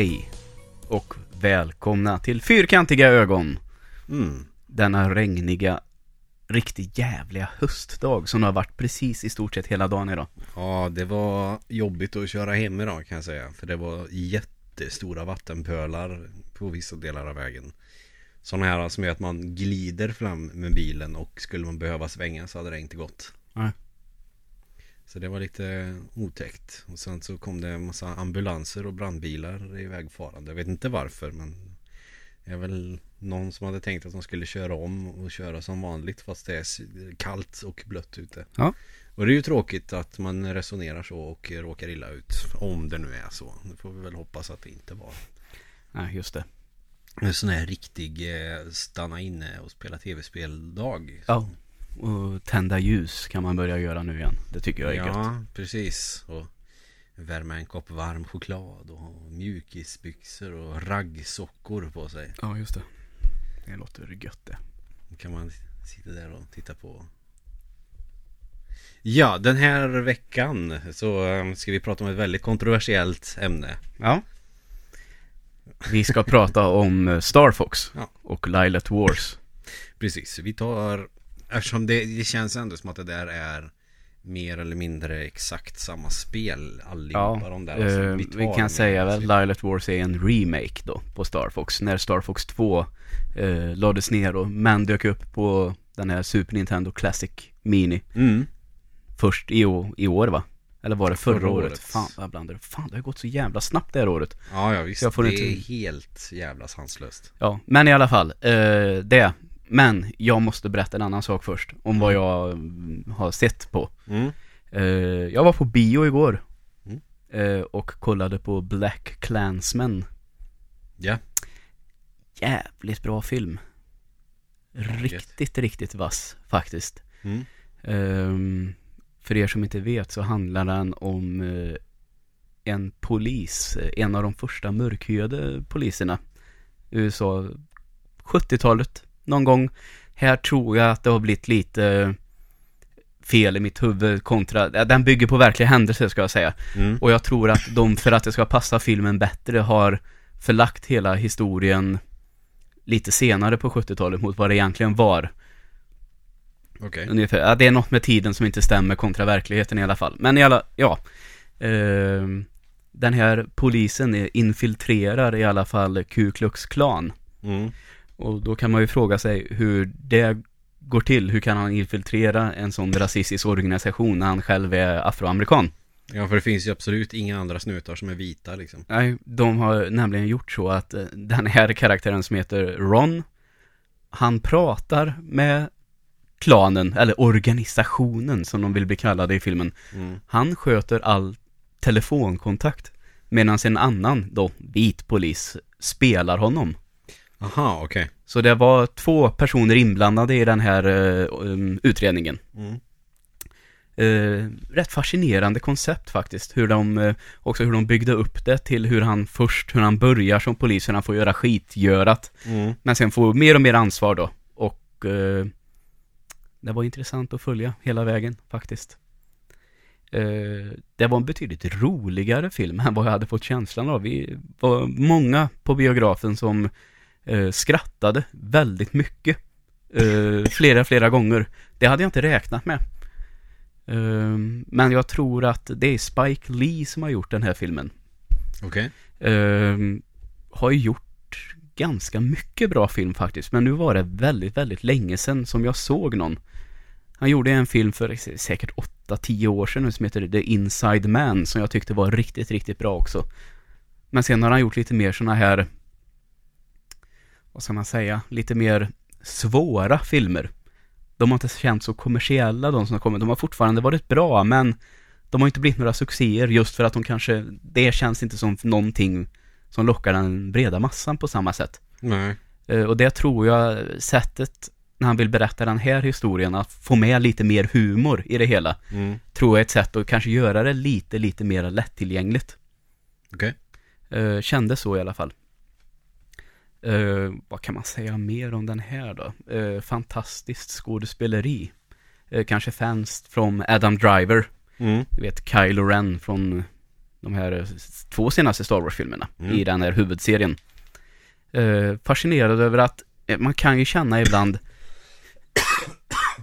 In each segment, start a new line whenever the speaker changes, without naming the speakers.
Hej och välkomna till Fyrkantiga ögon.
Mm.
Denna regniga, riktigt jävliga höstdag som har varit precis i stort sett hela dagen idag.
Ja, det var jobbigt att köra hem idag kan jag säga. För det var jättestora vattenpölar på vissa delar av vägen. Sådana här som gör att man glider fram med bilen och skulle man behöva svänga så hade det inte gått.
Nej.
Så det var lite otäckt. Och sen så kom det en massa ambulanser och brandbilar i vägfarande. Jag vet inte varför men det är väl någon som hade tänkt att de skulle köra om och köra som vanligt fast det är kallt och blött ute.
Ja.
Och det är ju tråkigt att man resonerar så och råkar illa ut. Om det nu är så. Det får vi väl hoppas att det inte var.
Nej, just det.
En sån här riktig eh, stanna inne och spela tv-spel-dag.
Ja. Och tända ljus kan man börja göra nu igen. Det tycker jag är gött.
Ja, precis. Och värma en kopp varm choklad och mjukisbyxor och raggsockor på sig.
Ja, just det. Det låter gött det.
Då kan man sitta där och titta på. Ja, den här veckan så eh, ska vi prata om ett väldigt kontroversiellt ämne.
Ja. Vi ska prata om eh, Star Fox
Ja.
och Lilat Wars.
Precis, vi tar Eftersom det, det känns ändå som att det där är Mer eller mindre exakt samma spel allihopa
Ja,
de där alltså,
eh, vi kan säga väl. Lilat Wars är en remake då på Star Fox. När Star Fox 2 eh, lades ner och men dök upp på den här Super Nintendo Classic Mini
mm.
först i, i år va? Eller var det förra,
Förra
året?
året.
Fan jag blandar. Fan det har gått så jävla snabbt det här året.
Ja, ja visst,
Jag får
det
inte-
är helt jävla sanslöst
Ja, men i alla fall. Eh, det. Men jag måste berätta en annan sak först. Om vad jag mm, har sett på.
mm.
Eh, jag var på bio igår.
Mm.
Eh, och kollade på Black Klansman.
Ja,
Jävligt bra film. Riktigt, riktigt vass faktiskt.
mm.
Ehm, för er som inte vet så handlar den om eh, en polis, en av de första mörkhyade poliserna USA 70-talet någon gång. Här tror jag att det har blivit lite eh, fel i mitt huvud kontra, den bygger på verkliga händelser ska jag säga.
Mm.
Och jag tror att de, för att det ska passa filmen bättre, har förlagt hela historien lite senare på 70-talet mot vad det egentligen var.
Okej
Ungefär, ja, det är något med tiden som inte stämmer kontra verkligheten i alla fall. Men i alla, ja. Ehm, den här polisen infiltrerar i alla fall Ku Klux Klan.
mm.
Och då kan man ju fråga sig hur det går till. Hur kan han infiltrera en sån rasistisk organisation när han själv är afroamerikan?
Ja, för det finns ju absolut inga andra snutar som är vita liksom
Nej, de har nämligen gjort så att eh, den här karaktären som heter Ron, han pratar med klanen, eller organisationen som de vill bli kallade i filmen.
mm.
Han sköter all telefonkontakt medan en annan, då, vit polis, spelar honom.
Aha, okej
Så det var två personer inblandade i den här um, utredningen.
mm.
Eh, rätt fascinerande koncept faktiskt. Hur de, eh, också hur de byggde upp det till hur han först, hur han börjar som polis, hur han får göra skitgörat.
Mm.
Men sen får mer och mer ansvar då. Och eh, det var intressant att följa hela vägen faktiskt. Det var en betydligt roligare film än vad jag hade fått känslan av. Vi var många på biografen som eh, skrattade väldigt mycket. Eh, flera, flera gånger. Det hade jag inte räknat med. Eh, men jag tror att det är Spike Lee som har gjort den här filmen.
Okej
Eh, har ju gjort ganska mycket bra film faktiskt. Men nu var det väldigt, väldigt länge sedan som jag såg någon. Han gjorde en film för säkert 8-10 år sedan nu som heter The Inside Man som jag tyckte var riktigt, riktigt bra också. Men sen har han gjort lite mer såna här, vad ska man säga, lite mer svåra filmer. De har inte känts så kommersiella de som har kommit. De har fortfarande varit bra men de har inte blivit några succéer just för att de kanske, det känns inte som någonting som lockar den breda massan på samma sätt.
Nej
Eh, Och det tror jag sättet när han vill berätta den här historien, att få med lite mer humor i det hela,
mm.
tror jag är ett sätt att kanske göra det lite, lite mer lättillgängligt.
Okej
Eh, kändes så i alla fall. Eh, vad kan man säga mer om den här då? Eh, fantastiskt skådespeleri. Eh, kanske fans från Adam Driver.
mm.
Du vet Kylo Ren från De här eh, två senaste Star Wars-filmerna
Mm.
i den här huvudserien. Eh, fascinerad över att eh, man kan ju känna ibland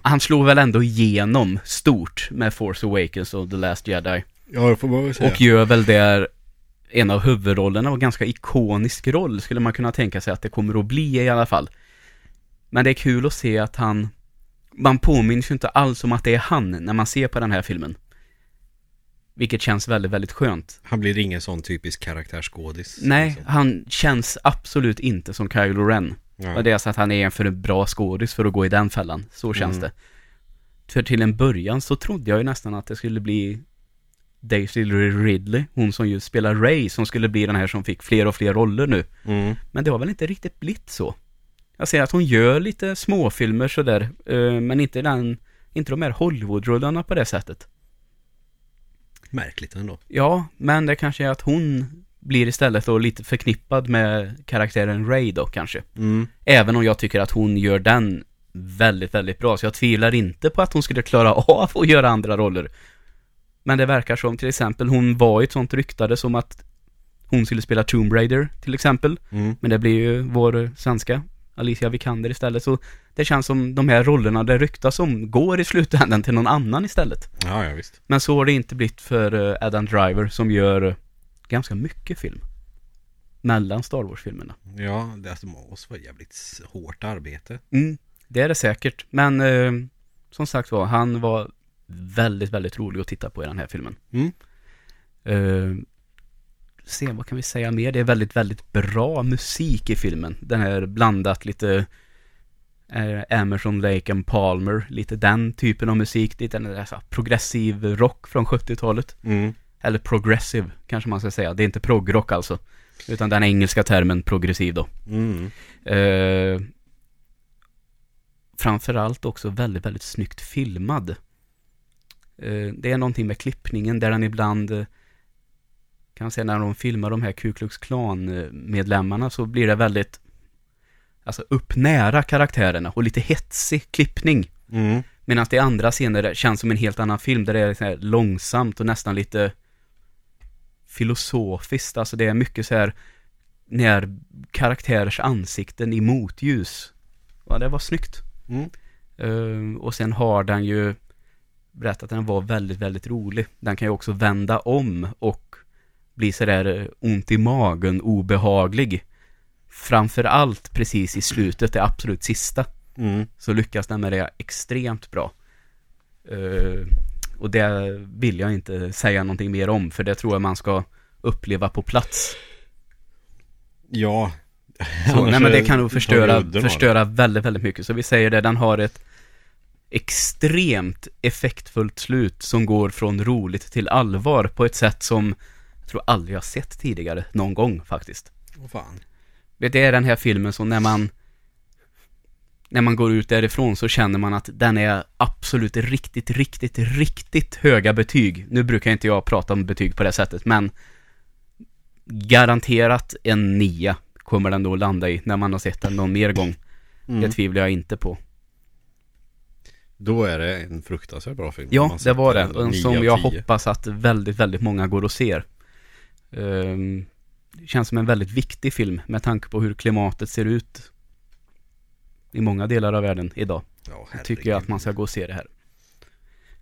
Han slår väl ändå igenom stort med Force Awakens och The Last Jedi.
Ja, det får man väl
Och gör väl där en av huvudrollerna och ganska ikonisk roll skulle man kunna tänka sig att det kommer att bli i alla fall. Men det är kul att se att han, man påminns ju inte alls om att det är han när man ser på den här filmen. Vilket känns väldigt, väldigt skönt.
Han blir ingen sån typisk karaktärsskådis.
Nej,
liksom.
han känns absolut inte som Kylo Ren.
Ja.
Och det är så att han är en för en bra skådis för att gå i den fällan. Så känns
Mm.
det. För till en början så trodde jag ju nästan att det skulle bli Daisy Ridley, hon som ju spelar Ray, som skulle bli den här som fick fler och fler roller nu.
Mm.
Men det har väl inte riktigt blivit så. Jag ser att hon gör lite småfilmer sådär, eh, men inte den, inte de här Hollywood-rullarna på det sättet.
Märkligt ändå.
Ja, men det kanske är att hon blir istället då lite förknippad med karaktären Ray då kanske.
Mm.
Även om jag tycker att hon gör den väldigt, väldigt bra. Så jag tvivlar inte på att hon skulle klara av att göra andra roller. Men det verkar som till exempel, hon var i ett sånt ryktade som att hon skulle spela Tomb Raider till exempel.
Mm.
Men det blir ju vår svenska Alicia Vikander istället. Så det känns som de här rollerna det ryktas om går i slutändan till någon annan istället.
Ja, ja visst.
Men så har det inte blivit för eh, Adam Driver som gör eh, ganska mycket film. Mellan Star Wars-filmerna.
Ja, det alltså, måste vara jävligt hårt arbete.
Mm, det är det säkert. Men eh, som sagt var, han var väldigt, väldigt rolig att titta på i den här filmen.
Mm.
Eh, se, vad kan vi säga mer? Det är väldigt, väldigt bra musik i filmen. Den här blandat lite eh, Emerson, Lake and Palmer, lite den typen av musik. Lite den där progressiv rock från 70-talet.
Mm.
Eller progressive, kanske man ska säga. Det är inte progrock alltså. Utan den engelska termen progressiv då.
Mm.
Eh, framförallt också väldigt, väldigt snyggt filmad. Eh, det är någonting med klippningen där den ibland eh, kan man säga när de filmar de här Ku Klux Klan eh, medlemmarna så blir det väldigt alltså upp nära karaktärerna och lite hetsig klippning.
Mm.
Medan det andra scener känns som en helt annan film där det är så långsamt och nästan lite filosofiskt. Alltså det är mycket så här när karaktärers ansikten i motljus. Ja, det var snyggt.
Mm.
Eh, och sen har den ju berättat att den var väldigt, väldigt rolig. Den kan ju också vända om och bli sådär eh, ont i magen, obehaglig. Framför allt precis i slutet, det absolut sista
Mm.
så lyckas den med det extremt bra. Eh, och det vill jag inte säga någonting mer om, för det tror jag man ska uppleva på plats.
Ja.
Så, nej men det kan nog förstöra, förstöra väldigt, väldigt mycket. Så vi säger det, den har ett extremt effektfullt slut som går från roligt till allvar på ett sätt som jag tror aldrig jag sett tidigare, någon gång faktiskt.
Åh fan.
Det är den här filmen som när man när man går ut därifrån så känner man att den är absolut riktigt, riktigt, riktigt höga betyg. Nu brukar inte jag prata om betyg på det sättet, men garanterat en nia kommer den då landa i när man har sett den någon mer gång.
Mm.
Det tvivlar jag inte på.
Då är det en fruktansvärt bra film.
Ja, det var det.
en
som
9 av
jag
10.
hoppas att väldigt, väldigt många går och ser. Det känns som en väldigt viktig film med tanke på hur klimatet ser ut i många delar av världen idag.
Ja,
Då tycker jag att man ska gå och se det här.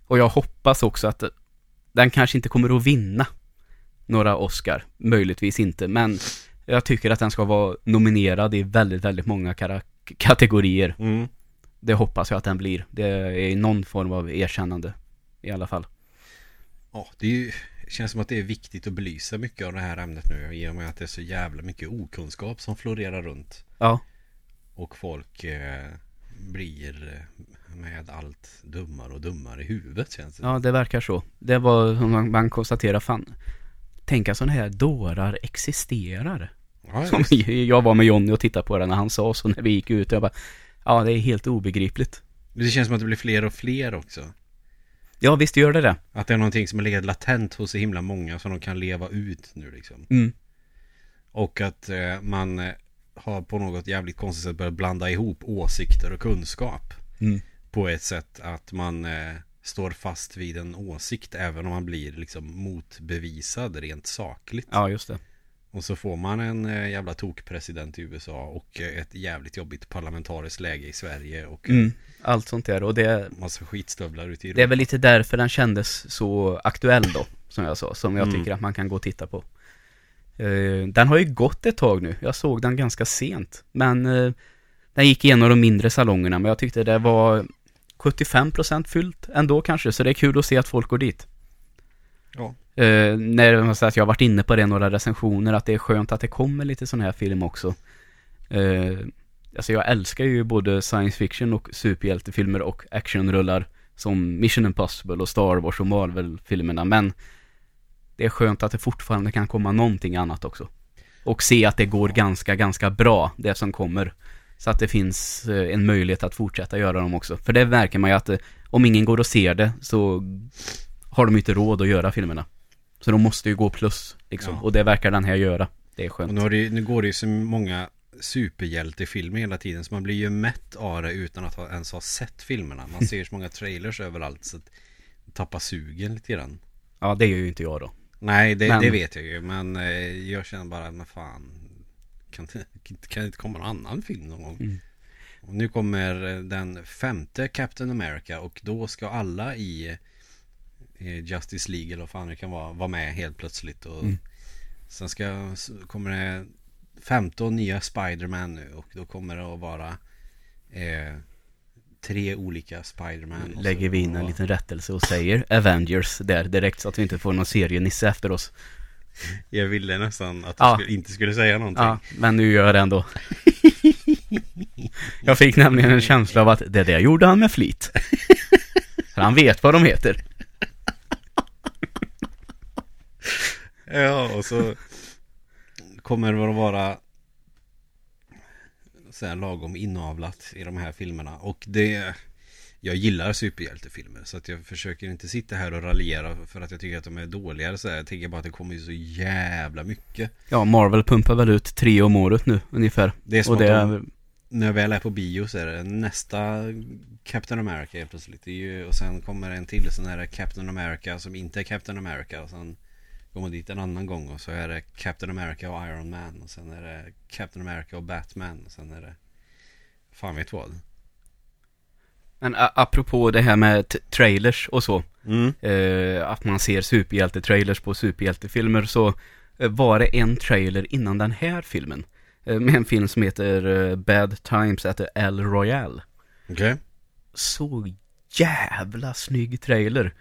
Och jag hoppas också att den kanske inte kommer att vinna några Oscar. Möjligtvis inte, men jag tycker att den ska vara nominerad i väldigt, väldigt många kategorier.
Mm.
Det hoppas jag att den blir. Det är någon form av erkännande i alla fall.
Ja, det ju, känns som att det är viktigt att belysa mycket av det här ämnet nu i och med att det är så jävla mycket okunskap som florerar runt.
Ja,
Och folk eh, blir eh, med allt dummare och dummare i huvudet känns det
ja det verkar så. Det var man, man konstaterar, fan. Att sådana här dårar existerar.
ja,
Som jag var med Jonny och tittade på det när han sa så när vi gick ut. Jag bara, ja det är helt obegripligt.
Det känns som att det blir fler och fler också.
Ja visst gör det det.
Att det är någonting som har legat latent hos så himla många som de kan leva ut nu liksom.
Mm.
Och att eh, man eh, har på något jävligt konstigt sätt börjat blanda ihop åsikter och kunskap.
Mm.
På ett sätt att man eh, står fast vid en åsikt även om man blir liksom motbevisad rent sakligt.
Ja, just det.
Och så får man en eh, jävla tokpresident i USA och eh, ett jävligt jobbigt parlamentariskt läge i Sverige och
Mm, allt sånt där. Och det,
massa skitstövlar ute i
det är väl lite därför den kändes så aktuell då, som jag sa. Som jag
Mm.
tycker att man kan gå och titta på. Eh, den har ju gått ett tag nu. Jag såg den ganska sent. Men eh, den gick i en av de mindre salongerna. Men jag tyckte det var 75% fyllt ändå kanske. Så det är kul att se att folk går dit.
Ja.
Eh, när man säger att jag har varit inne på det i några recensioner, att det är skönt att det kommer lite sån här film också. Eh, alltså jag älskar ju både science fiction och superhjältefilmer och actionrullar som Mission Impossible och Star Wars och Marvel-filmerna, men det är skönt att det fortfarande kan komma någonting annat också. Och se att det går ganska, ganska bra, det som kommer. Så att det finns eh, en möjlighet att fortsätta göra dem också. För det märker man ju att eh, om ingen går och ser det så har de inte råd att göra filmerna. Så de måste ju gå plus liksom.
Ja.
Och det verkar den här göra. Det är
Och
skönt.
nu, har det, nu går det ju så många superhjältefilmer hela tiden så man blir ju mätt av det utan att ha, ens ha sett filmerna. Man ser så många trailers överallt så att man tappar sugen lite grann.
Ja, det gör ju inte jag då.
Nej, det,
Men-
det vet jag ju. Men eh, jag känner bara, men fan. Kan kan det inte komma någon annan film någon gång?
Mm.
Och nu kommer eh, den femte Captain America och då ska alla i eh, Justice League eller vad fan det kan vara, vara med helt plötsligt. Och
Mm.
Sen ska, kommer det 15 nya Spider-Man nu och då kommer det att vara eh, tre olika Spider-Man.
Lägger vi in en liten rättelse och säger Avengers där direkt så att vi inte får någon serienisse efter oss.
Jag ville nästan att du
Ja.
skulle, inte skulle säga någonting.
Ja, men nu gör jag det ändå. jag fick nämligen en känsla av att det där gjorde han med flit. För han vet vad de heter.
Ja, och så kommer det att vara så här lagom inavlat i de här filmerna. Och det... Jag gillar superhjältefilmer så att jag försöker inte sitta här och raljera för att jag tycker att de är dåliga. Så här. Jag tänker bara att det kommer ju så jävla mycket.
Ja, Marvel pumpar väl ut tre om året nu ungefär.
Det är som
Och det
att de,
är,
när jag väl är på bio så är det nästa Captain America helt plötsligt. Det är ju, och sen kommer en till sån här Captain America som inte är Captain America. Och sen går man dit en annan gång och så är det Captain America och Iron Man. Och sen är det Captain America och Batman. Och sen är det fan vet vad.
men apropå det här med trailers och så.
Mm.
eh, att man ser superhjälte-trailers på superhjältefilmer så eh, var det en trailer innan den här filmen. Eh, med en film som heter eh, Bad Times at the El Royale.
Okej.
Så jävla snygg trailer.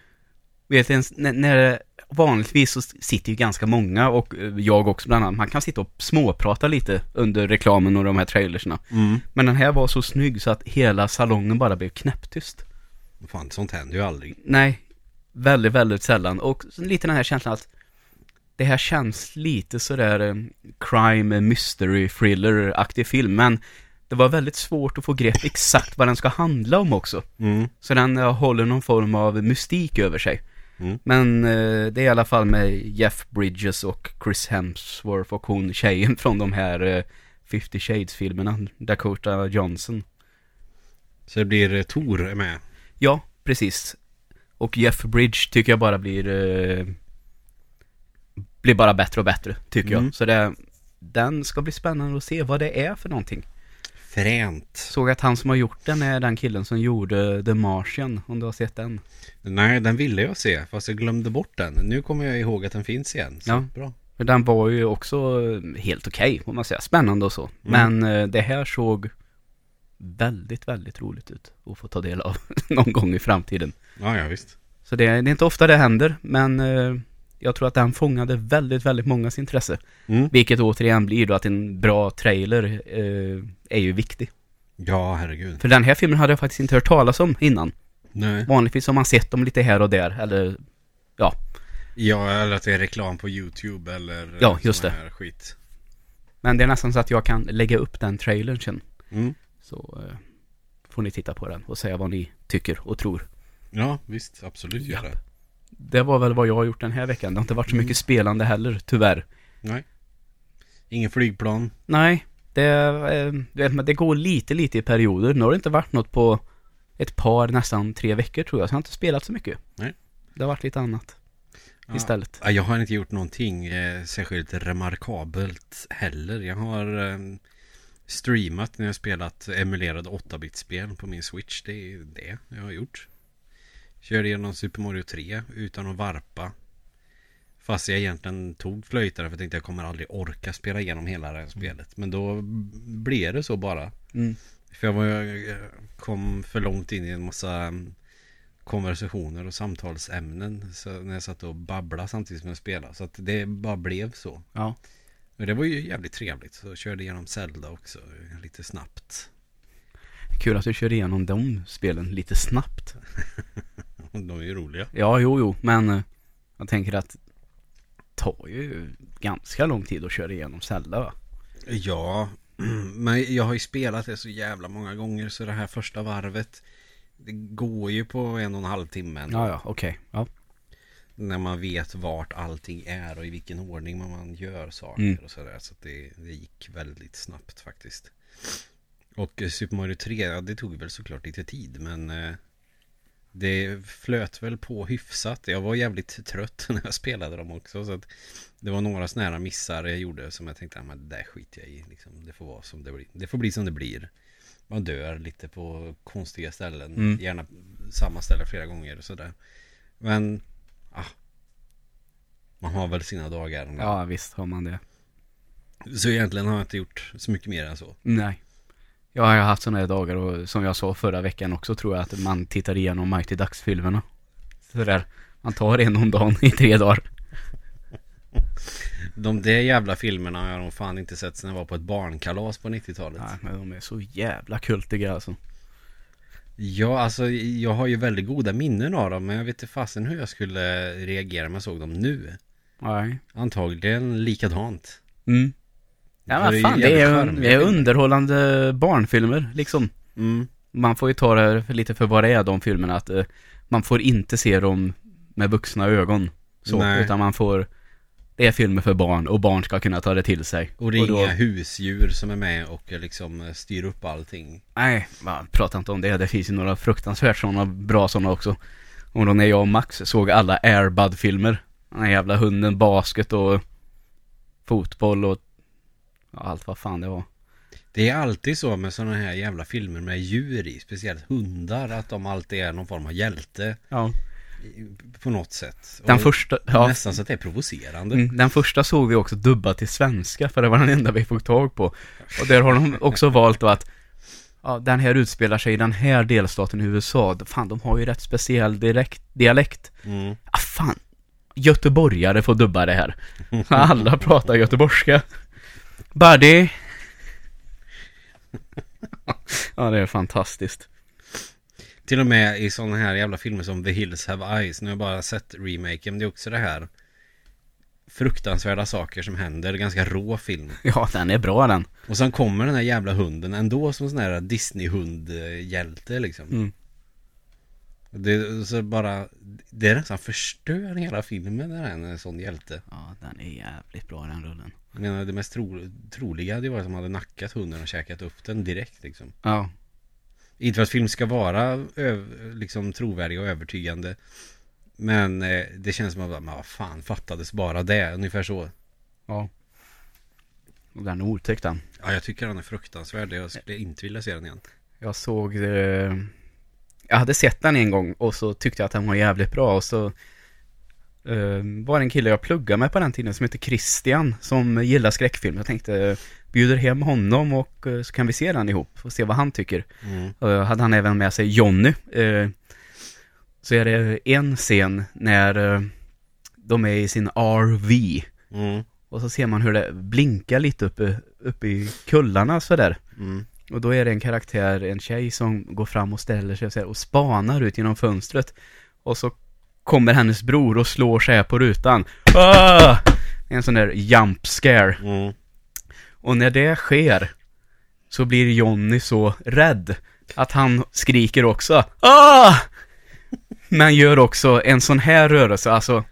Vet ens, när, när vanligtvis så sitter ju ganska många och eh, jag också bland annat, man kan sitta och småprata lite under reklamen och de här trailersna.
Mm.
Men den här var så snygg så att hela salongen bara blev knäpptyst.
Fan sånt händer ju aldrig.
Nej, väldigt, väldigt sällan. Och lite den här känslan att det här känns lite sådär eh, crime, mystery, thriller-aktig film. Men det var väldigt svårt att få grepp exakt vad den ska handla om också.
Mm.
Så den eh, håller någon form av mystik över sig.
Mm.
Men eh, det är i alla fall med Jeff Bridges och Chris Hemsworth och hon tjejen från de här eh, 50 Shades-filmerna, Dakota Johnson.
Så det blir eh, Tor med.
Ja, precis. Och Jeff Bridge tycker jag bara blir eh, blir bara bättre och bättre, tycker
Mm.
jag. Så det, den ska bli spännande att se vad det är för någonting.
Fränt.
Såg att han som har gjort den är den killen som gjorde The Martian, om du har sett den.
Nej, den ville jag se fast jag glömde bort den. Nu kommer jag ihåg att den finns igen. Så
Ja.
bra.
Den var ju också eh, helt okej, får man säga. Spännande och så.
Mm.
Men eh, det här såg väldigt, väldigt roligt ut att få ta del av någon gång i framtiden.
Ja, ja visst.
Så det, det är inte ofta det händer, men eh, jag tror att den fångade väldigt, väldigt mångas intresse.
Mm.
Vilket återigen blir då att en bra trailer eh, är ju viktig.
Ja, herregud.
För den här filmen hade jag faktiskt inte hört talas om innan.
Nej.
Vanligtvis har man sett dem lite här och där, eller
Ja, eller att det är reklam på YouTube eller
Ja, just det.
här skit.
Men det är nästan så att jag kan lägga upp den trailern sen.
Mm.
Så eh, får ni titta på den och säga vad ni tycker och tror.
Ja, visst. Absolut gör
Ja.
det.
Det var väl vad jag har gjort den här veckan. Det har inte varit så mycket spelande heller, tyvärr.
Nej. Ingen flygplan.
Nej, det, eh, det går lite, lite i perioder. Nu har det inte varit något på ett par, nästan tre veckor tror jag. Så jag har inte spelat så mycket.
Nej.
Det har varit lite annat
Ja.
istället.
Ja, Jag har inte gjort någonting eh, särskilt remarkabelt heller. Jag har eh, streamat när jag spelat emulerade 8-bit-spel på min Switch. Det är det jag har gjort. Körde igenom Super Mario 3 utan att varpa. Fast jag egentligen tog flöjtare för jag tänkte jag kommer aldrig orka spela igenom hela det här spelet. Men då blev det så bara.
Mm.
För jag var, jag kom för långt in i en massa mm, konversationer och samtalsämnen så när jag satt och babblade samtidigt som jag spelade. Så att det bara blev så.
Ja.
Men det var ju jävligt trevligt. Så jag körde igenom Zelda också lite snabbt.
Kul att du kör igenom de spelen lite snabbt.
De är ju roliga.
Ja, jo, jo, men eh, jag tänker att det tar ju ganska lång tid att köra igenom Zelda va?
Ja, men jag har ju spelat det så jävla många gånger så det här första varvet det går ju på en och en halv timme ändå.
Ja, ja, okej. Ja.
När man vet vart allting är och i vilken ordning man gör saker
Mm.
och sådär. Så att det, det gick väldigt snabbt faktiskt. Och eh, Super Mario 3, ja, det tog väl såklart lite tid men eh, det flöt väl på hyfsat. Jag var jävligt trött när jag spelade dem också. Så att det var några såna här missar jag gjorde som jag tänkte, att det där skiter jag i. Liksom, det får vara som det blir. Det får bli som det blir. Man dör lite på konstiga ställen.
Mm.
Gärna samma ställe flera gånger och sådär. Men, ah. Man har väl sina dagar.
ja, visst har man det.
Så egentligen har jag inte gjort så mycket mer än så.
Nej. Jag har haft sådana här dagar och som jag sa förra veckan också tror jag att man tittar igenom Mighty Ducks-filmerna. Sådär. Man tar en om dagen i tre dagar.
De där jävla filmerna har jag nog fan inte sett sedan jag var på ett barnkalas på 90-talet.
Nej, men de är så jävla kultiga alltså.
Ja, alltså jag har ju väldigt goda minnen av dem men jag vet inte fasen hur jag skulle reagera om jag såg dem nu.
Nej.
Antagligen likadant.
Mm. Ja men fan, det är, det är underhållande barnfilmer liksom.
Mm.
Man får ju ta det lite för vad det är de filmerna att eh, man får inte se dem med vuxna ögon. Så,
Nej.
utan man får det är filmer för barn och barn ska kunna ta det till sig.
Och det är
då-
inga husdjur som är med och eh, liksom eh, styr upp allting.
Nej, man pratar inte om det. Det finns ju några fruktansvärt sådana bra sådana också. Och då när jag och Max såg alla Airbud-filmer. Den här jävla hunden, basket och fotboll och allt vad fan det var.
Det är alltid så med sådana här jävla filmer med djur i, speciellt hundar, att de alltid är någon form av hjälte
Ja.
på något sätt.
Den
Och
första, ja,
Nästan så att det är provocerande.
mm, den första såg vi också dubbad till svenska för det var den enda vi fick tag på. Och där har de också valt då att Ja, den här utspelar sig i den här delstaten i USA. Fan, de har ju rätt speciell direkt, dialekt.
Mm.
Ah, fan. Göteborgare får dubba det här. Alla pratar göteborgska. Buddy. ja, det är fantastiskt.
Till och med i sådana här jävla filmer som The Hills Have Eyes. Nu har jag bara sett remaken. Det är också det här fruktansvärda saker som händer. Ganska rå film.
Ja, den är bra den.
Och sen kommer den här jävla hunden ändå som sån här Disney-hundhjälte liksom.
Mm.
Det, så bara, det är nästan förstör hela filmen när den är en sån hjälte.
Ja, den är jävligt bra den rullen.
Jag menar det mest tro, troliga hade ju varit att de hade nackat hunden och käkat upp den direkt liksom.
Ja.
Inte för att film ska vara öv, liksom trovärdig och övertygande. Men eh, det känns som att, men vad fan fattades bara det? Ungefär så.
Ja. Och den är otäck den.
Ja, jag tycker den är fruktansvärd. Jag skulle inte vilja se den igen.
Jag såg eh, Jag hade sett den en gång och så tyckte jag att den var jävligt bra och så eh, var en kille jag pluggade med på den tiden som heter Christian som gillar skräckfilm. Jag tänkte eh, bjuder hem honom och eh, så kan vi se den ihop och se vad han tycker.
Mm.
Uh, hade han även med sig Jonny. Eh, så är det en scen när eh, de är i sin RV.
Mm.
Och så ser man hur det blinkar lite uppe, uppe i kullarna sådär.
Mm.
Och då är det en karaktär, en tjej som går fram och ställer sig och, så här och spanar ut genom fönstret. Och så kommer hennes bror och slår sig här på rutan. Ah! En sån där jump scare.
Mm.
Och när det sker så blir Jonny så rädd att han skriker också ah! Men gör också en sån här rörelse, alltså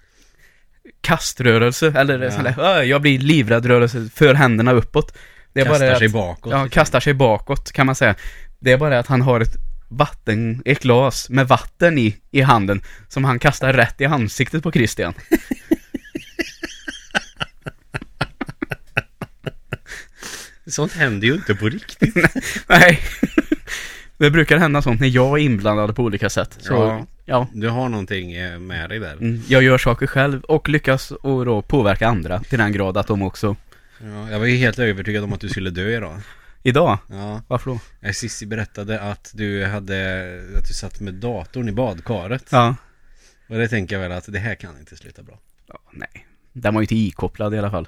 kaströrelse, eller
Ja.
sån där, ah, jag blir livrädd rörelse, för händerna uppåt. Det är
Kastar
bara
sig
att,
bakåt.
Ja, kastar sig bakåt kan man säga. Det är bara att han har ett vatten, ett glas med vatten i, i handen som han kastar rätt i ansiktet på Christian.
Sånt händer ju inte på riktigt.
Nej. Det brukar hända sånt när jag är inblandad på olika sätt. Så,
Ja.
ja.
Du har någonting eh, med dig där.
Mm, Jag gör saker själv och lyckas och då påverka andra till den grad att de också
Ja, jag var ju helt övertygad om att du skulle dö idag.
Idag?
Ja.
Varför då?
Cissi berättade att du hade, att du satt med datorn i badkaret.
Ja.
Och det tänker jag väl att det här kan inte sluta bra.
ja nej. Den var ju inte ikopplad i alla fall.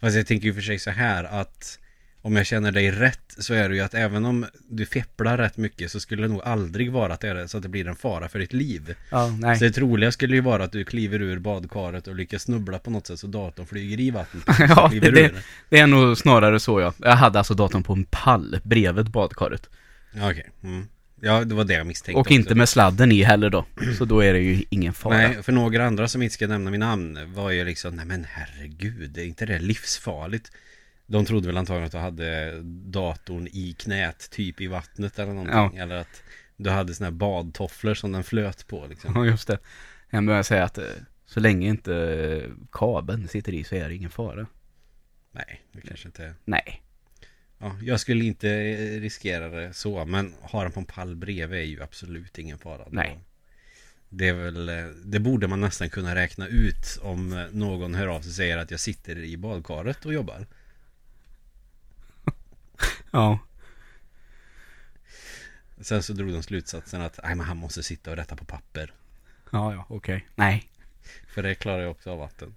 Fast jag tänker ju för sig så här att om jag känner dig rätt så är det ju att även om du fepplar rätt mycket så skulle det nog aldrig vara att det är så att det blir en fara för ditt liv.
Ja, nej.
Så det troliga skulle ju vara att du kliver ur badkaret och lyckas snubbla på något sätt så datorn flyger i vattnet.
Ja, det-
ur.
Det är nog snarare så ja. Jag hade alltså datorn på en pall bredvid badkaret.
Okej. Mm. Ja, det var det jag misstänkte
Och inte
också.
med sladden i heller då. Så då är det ju ingen fara.
Nej, för några andra som inte ska nämna min namn var ju liksom, nej men herregud, är inte det livsfarligt? De trodde väl antagligen att du hade datorn i knät, typ i vattnet eller någonting. Eller att du hade såna här badtofflor som den flöt på liksom.
Ja, just det. Jag börjar säga att eh, så länge inte eh, kabeln sitter i så är det ingen fara.
Nej, det kanske inte är.
Nej.
Ja, jag skulle inte eh, riskera det så, men ha den på en pall bredvid är ju absolut ingen fara.
Nej.
Det är väl, det borde man nästan kunna räkna ut om någon hör av sig och säger att jag sitter i badkaret och jobbar.
Ja.
Sen så drog de slutsatsen att nej, men han måste sitta och rätta på papper.
Ja, ja, okej. Nej.
För det klarar jag också av vatten.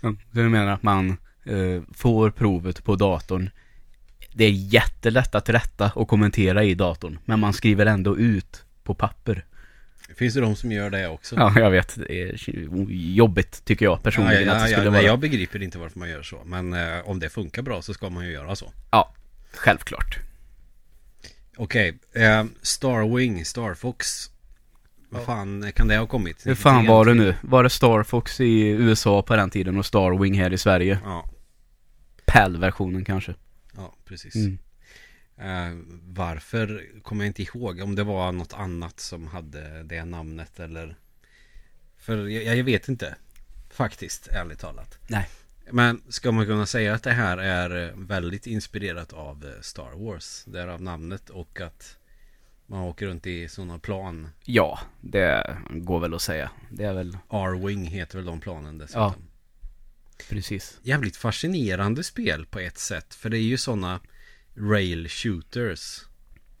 Ja, Så du menar att man eh, får provet på datorn. Det är jättelätt att rätta och kommentera i datorn. Men man skriver ändå ut på papper.
Finns det de som gör det också?
Ja, jag vet. Det är jobbigt tycker jag personligen
ja, ja,
att det
ja,
skulle
nej,
vara.
Jag begriper inte varför man gör så. Men eh, om det funkar bra så ska man ju göra så.
Ja, självklart.
Okej, eh, Starwing, Starfox. Vad fan kan det ha kommit?
Hur fan var det nu? Var det Star Fox i USA på den tiden och Starwing här i Sverige?
Ja,
PAL-versionen kanske.
ja precis.
Mm.
Eh, varför kommer jag inte ihåg om det var något annat som hade det namnet eller För jag, jag vet inte Faktiskt, ärligt talat
Nej.
Men ska man kunna säga att det här är eh, väldigt inspirerat av eh, Star Wars Därav namnet och att Man åker runt i sådana plan
Ja, det går väl att säga. Det är väl
R-Wing heter väl de planen dessutom
Ja. precis.
Jävligt fascinerande spel på ett sätt För det är ju sådana Rail shooters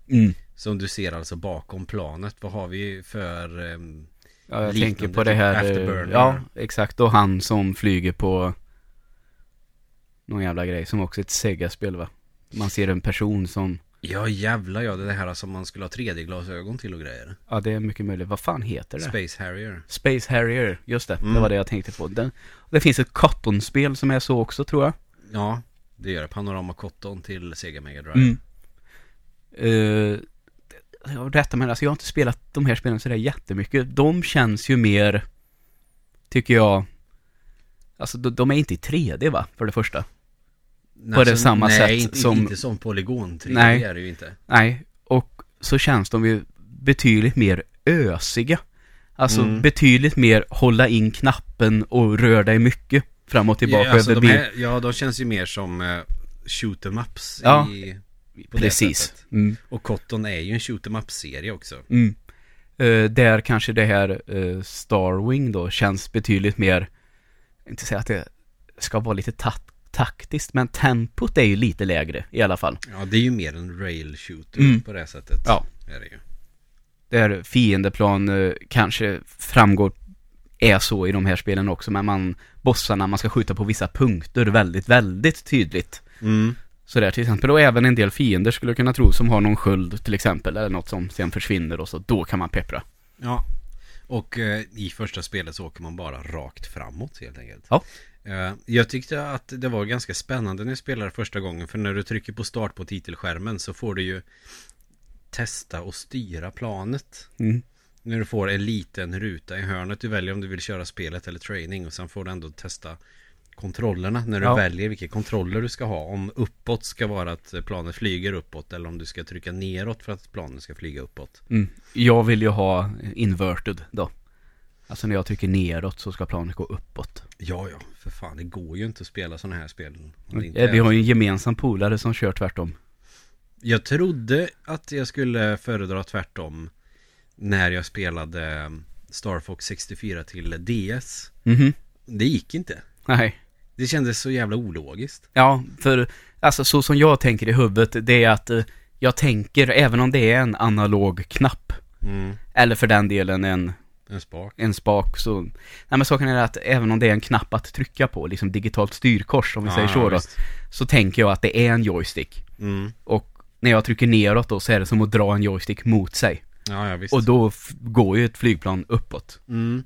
Mm.
Som du ser alltså bakom planet. Vad har vi för... ehm,
Ja, jag tänker på det
typ
här.
Afterburner.
Ja, exakt. Och han som flyger på någon jävla grej som också är ett Sega-spel va? Man ser en person som,
ja jävlar ja, det är det här som man skulle ha 3D-glasögon till och grejer.
ja det är mycket möjligt. Vad fan heter det?
Space Harrier.
Space Harrier, just det.
Mm.
Det var det jag tänkte på. Den, det finns ett Cotton-spel som är så också tror jag.
Ja, det gör det. Panorama Cotton till Sega Mega Drive.
Mm. Uh, jag rätta mig, alltså jag har inte spelat de här spelen sådär jättemycket. De känns ju mer, tycker jag, alltså de, de är inte i 3D va, för det första.
Nej,
på det samma
nej,
sätt
inte,
som-
inte som polygon 3
Nej.
är det ju inte.
Nej, och så känns de ju betydligt mer ösiga. Alltså
Mm.
betydligt mer hålla in knappen och rör dig mycket fram och tillbaka
ja, alltså,
över
de
bil.
här, ja, de känns ju mer som uh, shoot em ups
Ja.
i, på det
Precis.
sättet.
Mm.
Och Cotton är ju en shoot em up-serie också.
Mm. Eh, där kanske det här uh, Starwing då känns betydligt mer, inte säga att det ska vara lite ta- taktiskt, men tempot är ju lite lägre i alla fall.
Ja, det är ju mer en rail shooter
Mm.
på det sättet.
Ja.
Är det ju.
Där fiendeplan eh, kanske framgår är så i de här spelen också, men man, bossarna, man ska skjuta på vissa punkter väldigt, väldigt tydligt.
Mm.
Så där till exempel, och även en del fiender skulle jag kunna tro som har någon sköld till exempel, eller något som sen försvinner och så, då kan man peppra.
Ja. Och eh, i första spelet så åker man bara rakt framåt helt enkelt.
Ja.
Eh, jag tyckte att det var ganska spännande när jag spelade första gången. För när du trycker på start på titelskärmen så får du ju testa och styra planet.
Mm.
När du får en liten ruta i hörnet. Du väljer om du vill köra spelet eller training. Och sen får du ändå testa kontrollerna när du
Ja.
väljer vilka kontroller du ska ha. Om uppåt ska vara att planet flyger uppåt eller om du ska trycka neråt för att planet ska flyga uppåt.
Mm. Jag vill ju ha inverted då. Alltså när jag trycker neråt så ska planet gå uppåt.
Ja, ja, för fan. Det går ju inte att spela sådana här spel. det inte
Eh, Vi har ju en gemensam polare som kör tvärtom.
Jag trodde att jag skulle föredra tvärtom när jag spelade Star Fox 64 till DS.
Mhm.
Det gick inte.
Nej.
Det kändes så jävla ologiskt.
Ja, för alltså så som jag tänker i huvudet, det är att eh, jag tänker, även om det är en analog knapp,
Mm.
eller för den delen en,
En spak.
en spak, så... Nej men saken är att även om det är en knapp att trycka på, liksom digitalt styrkors om vi säger så då,
visst.
så tänker jag att det är en joystick.
Mm.
Och när jag trycker neråt då så är det som att dra en joystick mot sig.
Ja, ja, visst.
Och då går ju ett flygplan uppåt.
Mm.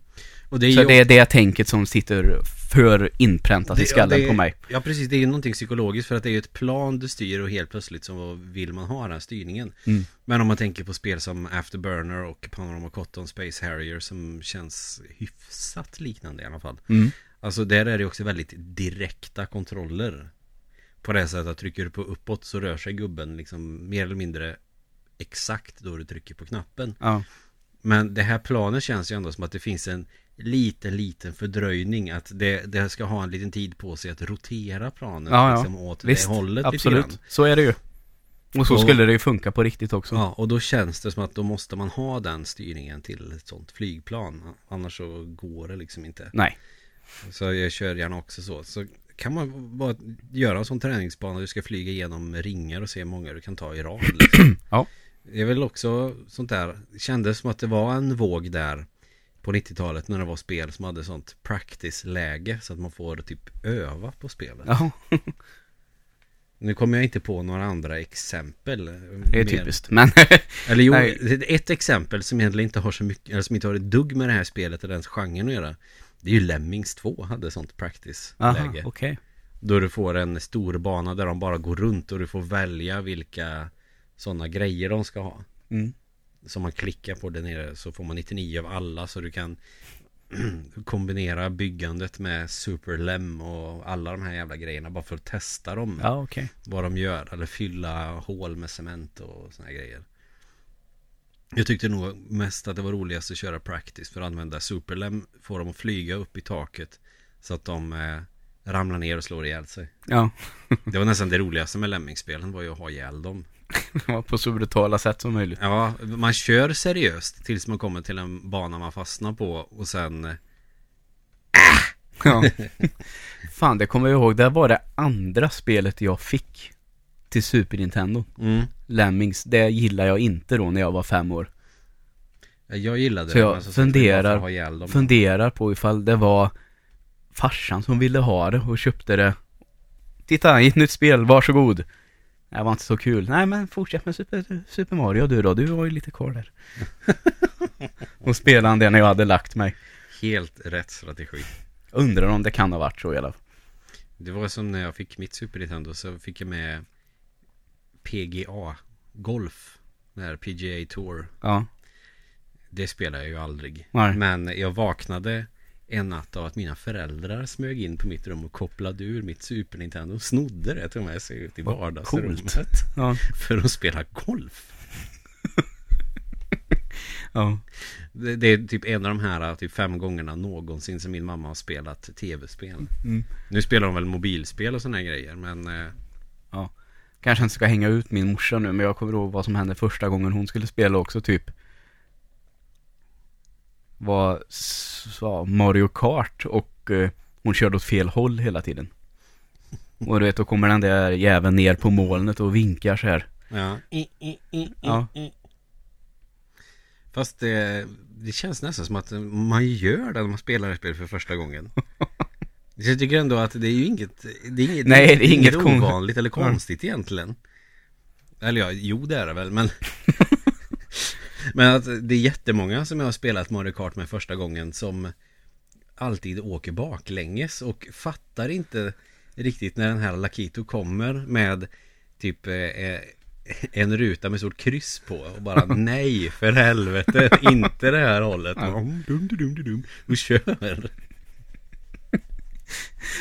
Och det är
Så
ju
det är det tänket som sitter för inpräntat i skallen
det
på mig.
Ja precis, det är ju någonting psykologiskt för att det är ju ett plan du styr och helt plötsligt så vill man ha den här styrningen.
Mm.
Men om man tänker på spel som Afterburner och Panorama Cotton Space Harrier som känns hyfsat liknande i alla fall.
Mm.
Alltså där är det också väldigt direkta kontroller. På det sättet att trycker du på uppåt så rör sig gubben liksom mer eller mindre exakt då du trycker på knappen.
Ja.
Men det här planet känns ju ändå som att det finns en liten, liten fördröjning. Att det, det ska ha en liten tid på sig att rotera planet
Ja, ja.
liksom åt
Visst,
det hållet
absolut. Så är det ju. Och så
Och-
skulle det ju funka på riktigt också.
Ja, och då känns det som att då måste man ha den styrningen till ett sånt flygplan. Annars så går det liksom inte.
Nej.
Så jag kör gärna också så. Så kan man bara göra en sån träningsbana. Du ska flyga igenom ringar och se hur många du kan ta i rad. Liksom.
Ja.
Det är väl också sånt där. Kändes som att det var en våg där på 90-talet när det var spel som hade sånt practice-läge. Så att man får typ öva på spelet.
Ja,
Nu kommer jag inte på några andra exempel.
det är
Mer-
typiskt. Men,
Eller jo,
Nej.
ett exempel som egentligen inte har så mycket, eller som inte har ett dugg med det här spelet eller ens genren att göra. Det är ju Lemmings 2 hade sånt
aha,
practice-läge.
okej.
Då du får en stor bana där de bara går runt och du får välja vilka sådana grejer de ska ha.
Mm.
Som man klickar på där nere så får man 99 av alla så du kan kombinera byggandet med Superlem och alla de här jävla grejerna bara för att testa dem.
Ja, okej.
Vad de gör eller fylla hål med cement och såna här grejer. Jag tyckte nog mest att det var roligast att köra practice för att använda Superlem får dem att flyga upp i taket så att de eh, ramlar ner och slår ihjäl sig.
Ja.
Det var nästan det roligaste med Lemmingspelen var ju att ha ihjäl dem.
på så brutala sätt som möjligt.
Ja, man kör seriöst tills man kommer till en bana man fastnar på och sen eh,
Ja. Fan, det kommer jag ihåg. Det var det andra spelet jag fick till Super Nintendo.
mm,
Lemmings. Det gillar jag inte då när jag var fem år.
Jag gillade
Så jag
det för
funderar-
ihjäl dem.
Funderar på ifall det var farsan som ville ha det och köpte det. Titta, ett nytt spel, varsågod. Det var inte så kul. Nej men fortsätt med Super, Super Mario du då, du var ju lite kvar där. och spelade han det när jag hade lagt mig.
Helt rätt strategi.
Undrar om det kan ha varit så i alla fall.
Det var som när jag fick mitt Super Nintendo så fick jag med PGA Golf. Det här PGA Tour.
Ja,
Det spelar jag ju aldrig.
Nej.
Men jag vaknade en natt av att mina föräldrar smög in på mitt rum och kopplade ur mitt Super Nintendo och snodde det tog med sig ut i
Vad
vardagsrummet.
ja,
För att spela golf.
ja.
Det, det är typ en av de här typ fem gångerna någonsin som min mamma har spelat tv-spel.
Mm.
Nu spelar de väl mobilspel och sådana här grejer men eh,
Kanske inte ska hänga ut min morsa nu men jag kommer ihåg vad som hände första gången hon skulle spela också typ Var s- ja, Mario Kart och eh, hon körde åt fel håll hela tiden Och du vet då kommer den där jäveln ner på molnet och vinkar så här
Ja.
Ja.
Fast det, det känns nästan som att man gör det när man spelar det här spelet för första gången. Så Jag tycker ändå att det är ju inget, det är inget,
Nej, det är inget kon-
ovanligt eller konstigt egentligen. Eller ja, jo det är det väl, men Men att det är jättemånga som jag har spelat Mario Kart med första gången som alltid åker baklänges och fattar inte riktigt när den här Lakito kommer med typ eh, en ruta med stort kryss på och bara nej för helvete inte det här hållet.
Ja.
Ja. Dum, dum, dum, dum, dum. Och kör.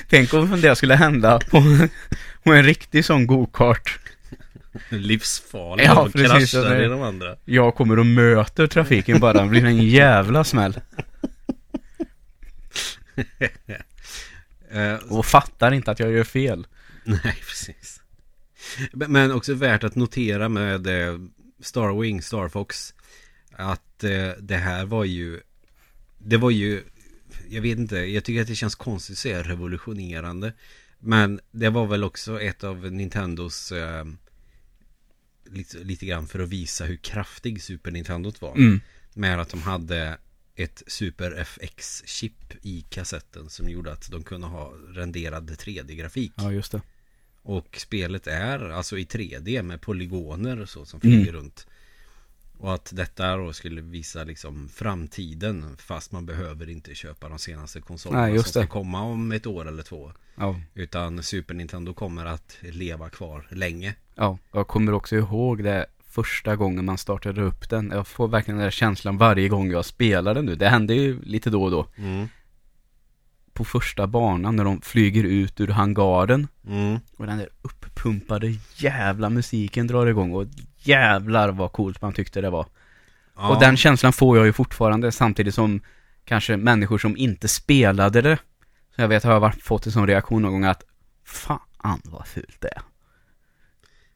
Tänk om det skulle hända på, på en riktig sån go-kart.
Livsfarlig
Ja,
och
precis,
kraschar i de andra.
Jag kommer och möter trafiken bara, det blir en jävla smäll.
Eh,
Och fattar inte att jag gör fel.
Nej, precis. Men- också värt att notera med eh, Starwing, Starfox att eh, det här var ju det var ju jag vet inte, jag tycker att det känns konstigt att säga revolutionerande. Men det var väl också ett av Nintendos lite, lite grann för att visa hur kraftig Super Nintendo var.
Mm.
Med att de hade ett Super FX-chip i kassetten som gjorde att de kunde ha renderad 3D-grafik.
Ja, just det.
Och spelet är alltså i 3D med polygoner och så som flyger
Mm.
runt. Och att detta då skulle visa liksom framtiden fast man behöver inte köpa de senaste konsolerna
Nej,
som
det.
ska komma om ett år eller två.
Ja.
Utan Super Nintendo kommer att leva kvar länge.
Ja, jag kommer också ihåg det första gången man startade upp den. Jag får verkligen den där känslan varje gång jag spelar den nu. Det händer ju lite då och då.
Mm.
På första banan när de flyger ut ur hangaren.
Mm.
Och den där uppumpade jävla musiken drar igång. Och jävlar vad coolt man tyckte det var.
Ja.
Och den känslan får jag ju fortfarande samtidigt som kanske människor som inte spelade det. Så jag vet har jag varit, fått en sån reaktion någon gång att Fan vad fult det är.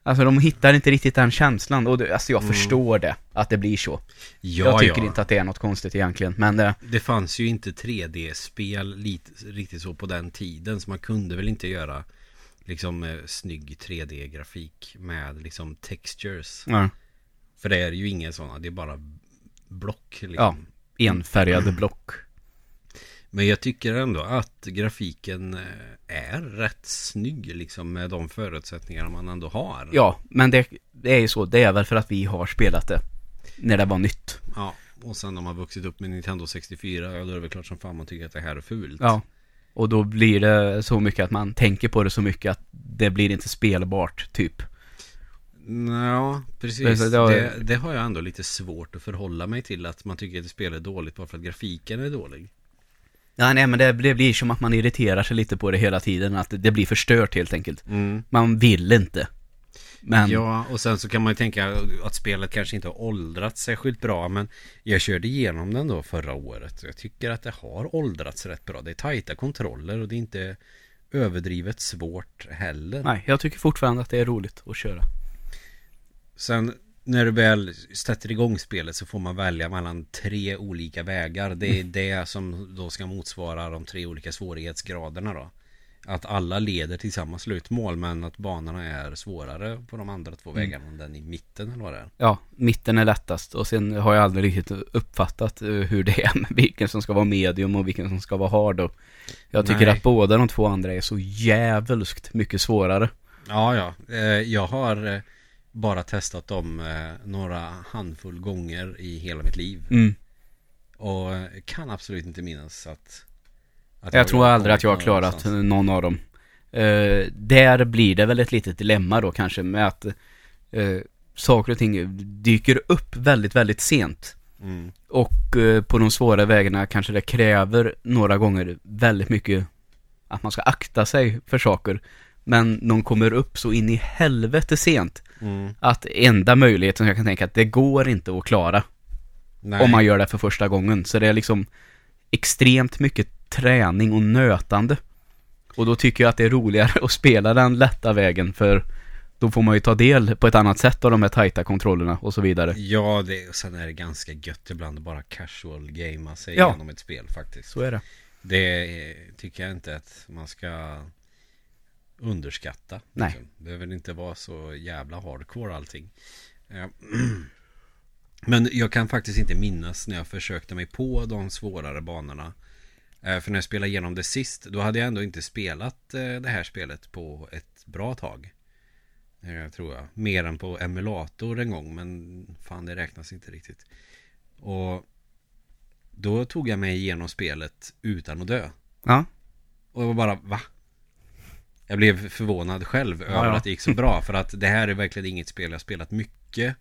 Alltså de hittar inte riktigt den känslan och det, alltså jag
Mm.
förstår det, att det blir så.
ja,
jag tycker
ja.
inte att det är något konstigt egentligen, men det,
Det fanns ju inte 3D-spel lite, riktigt så på den tiden så man kunde väl inte göra liksom eh, snygg 3D-grafik med liksom textures.
ja,
För det är ju inga sådana, det är bara block liksom.
Ja. enfärgade block.
Men jag tycker ändå att grafiken eh, är rätt snygg liksom med de förutsättningar man ändå har.
Ja, men det, det är ju så, det är väl för att vi har spelat det. När det var nytt.
Ja, och sen när man vuxit upp med Nintendo 64, ja då är det väl klart som fan man tycker att det här är fult.
Ja. Och då blir det så mycket att man tänker på det så mycket att det blir inte spelbart, typ.
Ja, precis.
Det har-
Det, det har jag ändå lite svårt att förhålla mig till att man tycker att ett spel är dåligt bara för att grafiken är dålig.
Ja, nej men det, det blir som att man irriterar sig lite på det hela tiden, att det, blir förstört helt enkelt. Man vill inte. Men,
Ja, och sen så kan man ju tänka att spelet kanske inte har åldrats särskilt bra men jag körde igenom den då förra året. Jag tycker att det har åldrats rätt bra. Det är tajta kontroller och det är inte överdrivet svårt heller.
nej, jag tycker fortfarande att det är roligt att köra.
Sen när du väl sätter igång spelet så får man välja mellan tre olika vägar. Det är det som då ska motsvara de tre olika svårighetsgraderna då. Att alla leder till samma slutmål men att banorna är svårare på de andra två vägarna än den i mitten eller vad det är.
Ja, mitten är lättast och sen har jag aldrig riktigt uppfattat eh, hur det är med vilken som ska vara medium och vilken som ska vara hard och Jag tycker
Nej.
att båda de två andra är så jävulskt mycket svårare.
Ja, ja. Eh, Jag har eh, bara testat dem eh, några handfull gånger i hela mitt liv.
Mm.
Och eh, kan absolut inte minnas att... att
Jag tror aldrig att jag har klarat
någonstans.
någon av dem. Eh, där blir det väl ett litet dilemma då kanske med att eh, saker och ting dyker upp väldigt, väldigt sent.
Mm.
Och eh, på de svåra vägarna kanske det kräver några gånger väldigt mycket att man ska akta sig för saker. Men de kommer upp så in i helvete sent
Mm.
att enda möjligheten jag kan tänka att det går inte att klara
Nej.
om man gör det för första gången. Så det är liksom extremt mycket träning och nötande. Och då tycker jag att det är roligare att spela den lätta vägen för då får man ju ta del på ett annat sätt av de här tajta kontrollerna och så vidare.
Ja, det, och sen är det ganska gött ibland att bara casual gamea sig
Ja.
igenom ett spel faktiskt.
Så är det.
Det tycker jag inte att man ska underskatta.
Nej.
liksom. Behöver inte vara så jävla hardcore allting. Eh, Men jag kan faktiskt inte minnas när jag försökte mig på de svårare banorna. Eh, För när jag spelade igenom det sist, då hade jag ändå inte spelat eh, det här spelet på ett bra tag. Tror jag. Mer än på emulator en gång, men fan det räknas inte riktigt. Och då tog jag mig igenom spelet utan att dö.
Ja.
Och jag var bara, va? Jag blev förvånad själv över
ja.
att det gick så bra. För att det här är verkligen inget spel jag har spelat mycket.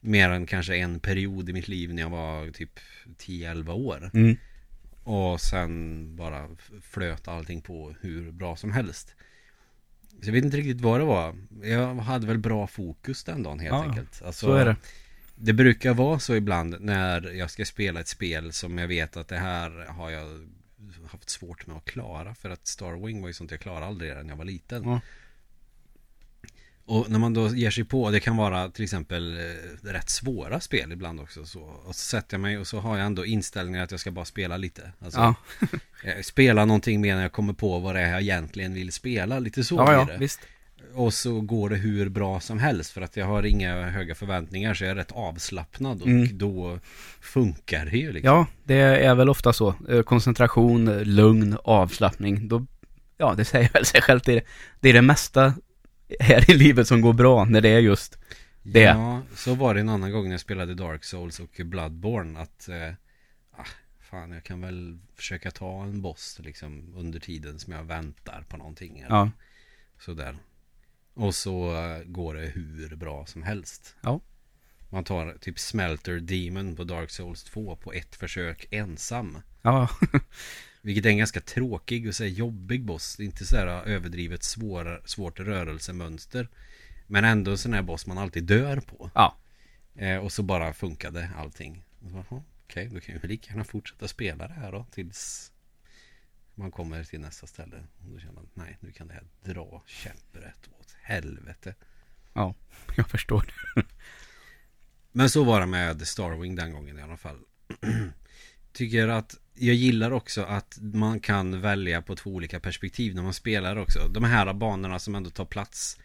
Mer än kanske en period i mitt liv när jag var typ 10-11 år.
Mm.
Och sen bara flöt allting på hur bra som helst. Så jag vet inte riktigt vad det var. Jag hade väl bra fokus den dagen helt
Ja,
enkelt. Alltså,
Så är det.
det brukar vara så ibland när jag ska spela ett spel som jag vet att det här har jag haft svårt med att klara. För att Starwing var ju sånt jag klarade aldrig när jag var liten.
Ja.
Och när man då ger sig på, det kan vara till exempel eh, rätt svåra spel ibland också. Så, och så sätter jag mig och så har jag ändå inställningen att jag ska bara spela lite. Alltså,
Ja,
eh, Spela någonting mer när jag kommer på vad det är jag egentligen vill spela. Lite så
ja, ja
det.
visst.
Och så går det hur bra som helst för att jag har inga höga förväntningar så jag är rätt avslappnad och
Mm.
då funkar det ju liksom.
Ja, det är väl ofta så. Eh, Koncentration, lugn, avslappning. Då, ja, det säger väl sig självt. Det är, det är det mesta här i livet som går bra när det är just det.
Ja, så var det en annan gång när jag spelade Dark Souls och Bloodborne att eh, ah, fan jag kan väl försöka ta en boss liksom under tiden som jag väntar på någonting. eller
Ja,
Sådär. Och så eh, går det hur bra som helst.
Ja.
Man tar typ Smelter Demon på Dark Souls 2 på ett försök ensam.
ja,
Vilket är en ganska tråkig och så jobbig boss. Inte så här överdrivet svår, svårt rörelsemönster. Men ändå en sån här boss man alltid dör på.
ja.
Eh, och så bara funkade allting. Och så, "Jaha, Okej, då kan vi lika gärna fortsätta spela det här då tills man kommer till nästa ställe. Och då känner man, nej, nu kan det här dra käpprätt åt helvete.
Jag förstår.
Men så var det med Starwing den gången i alla fall. Tycker att jag gillar också att man kan välja på två olika perspektiv när man spelar också. De här banorna som ändå tar plats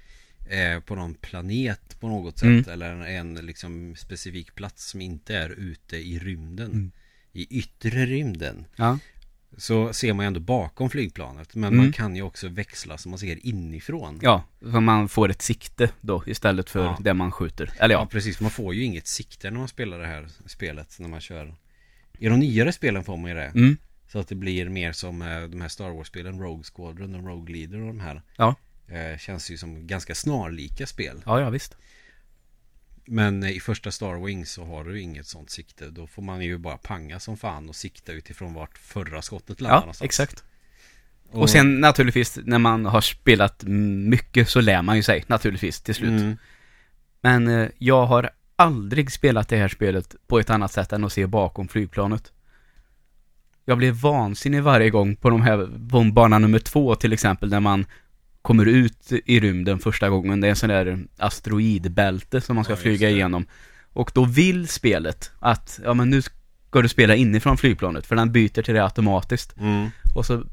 eh, på någon planet på något sätt.
Mm.
Eller en, en liksom specifik plats som inte är ute i rymden.
Mm.
I yttre rymden.
Ja,
Så ser man ju ändå bakom flygplanet. Men
Mm.
man kan ju också växla så man ser inifrån.
ja, så man får ett sikte då istället för
Ja.
det man skjuter. Eller
Ja,
ja,
precis. Man får ju inget sikte när man spelar det här spelet. När man kör. I de nyare spelen får man ju det.
mm,
Så att det blir mer som eh, de här Star Wars-spelen. Rogue Squadron och Rogue Leader och de här.
Ja.
Eh, känns ju som ganska snarlika spel.
ja, ja visst.
Men eh, i första Star Wings så har du inget sånt sikte. Då får man ju bara panga som fan och sikta utifrån vart förra skottet landar
Ja,
någonstans.
exakt. Och sen naturligtvis när man har spelat mycket så lär man ju sig naturligtvis till slut.
Mm,
Men eh, jag har aldrig spelat det här spelet på ett annat sätt än att se bakom flygplanet. Jag blir vansinnig varje gång på de här, på bana nummer två till exempel, när man kommer ut i rymden första gången. Det är en sån där asteroidbälte som man ska
Ja,
flyga igenom. Och då vill spelet att, ja men nu ska du spela inifrån flygplanet, för den byter till det automatiskt.
mm.
Och så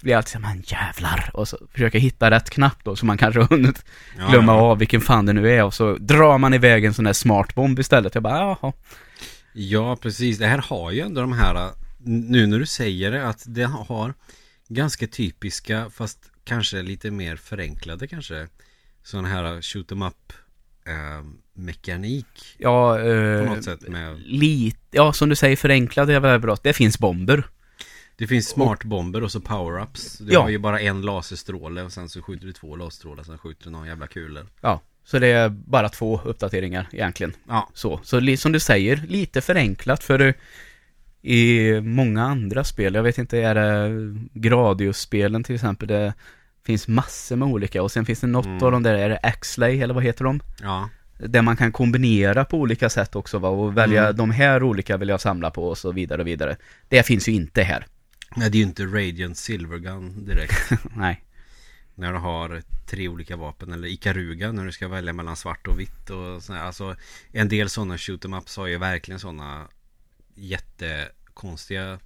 blir jag alltid såhär, men jävlar! Och så försöker jag hitta rätt knapp då, så man kanske har hunnit
Ja,
glömma
ja.
av vilken fan det nu är och så drar man iväg en sån där smartbomb istället. Jag bara, jaha.
Ja, precis. Det här har ju ändå de här, nu när du säger det, att det har ganska typiska, fast kanske lite mer förenklade kanske, sån här shoot em up eh, mekanik
Ja,
på
eh,
något sätt med
lite, ja som du säger förenklat är väl bra. Det finns bomber.
Det finns smartbomber och så power-ups Du
Ja.
har ju bara en laserstråle och sen så skjuter du två laserstrålar Sen skjuter du någon jävla kulor
Ja, så det är bara två uppdateringar egentligen.
Ja,
Så, så som du säger, lite förenklat för i många andra spel, jag vet inte, är det Gradius-spelen till exempel, det finns massor med olika och sen finns det något
Mm.
av de där, är det Axlay eller vad heter de?
ja,
Där man kan kombinera på olika sätt också va, och välja
Mm.
de här olika vill jag samla på och så vidare och vidare. Det finns ju inte här.
Nej, det är ju inte Radiant Silvergun direkt
Nej.
När du har tre olika vapen Eller Ikaruga när du ska välja mellan svart och vitt och sådär. Alltså en del sådana shoot em ups har ju verkligen sådana Jättekonstiga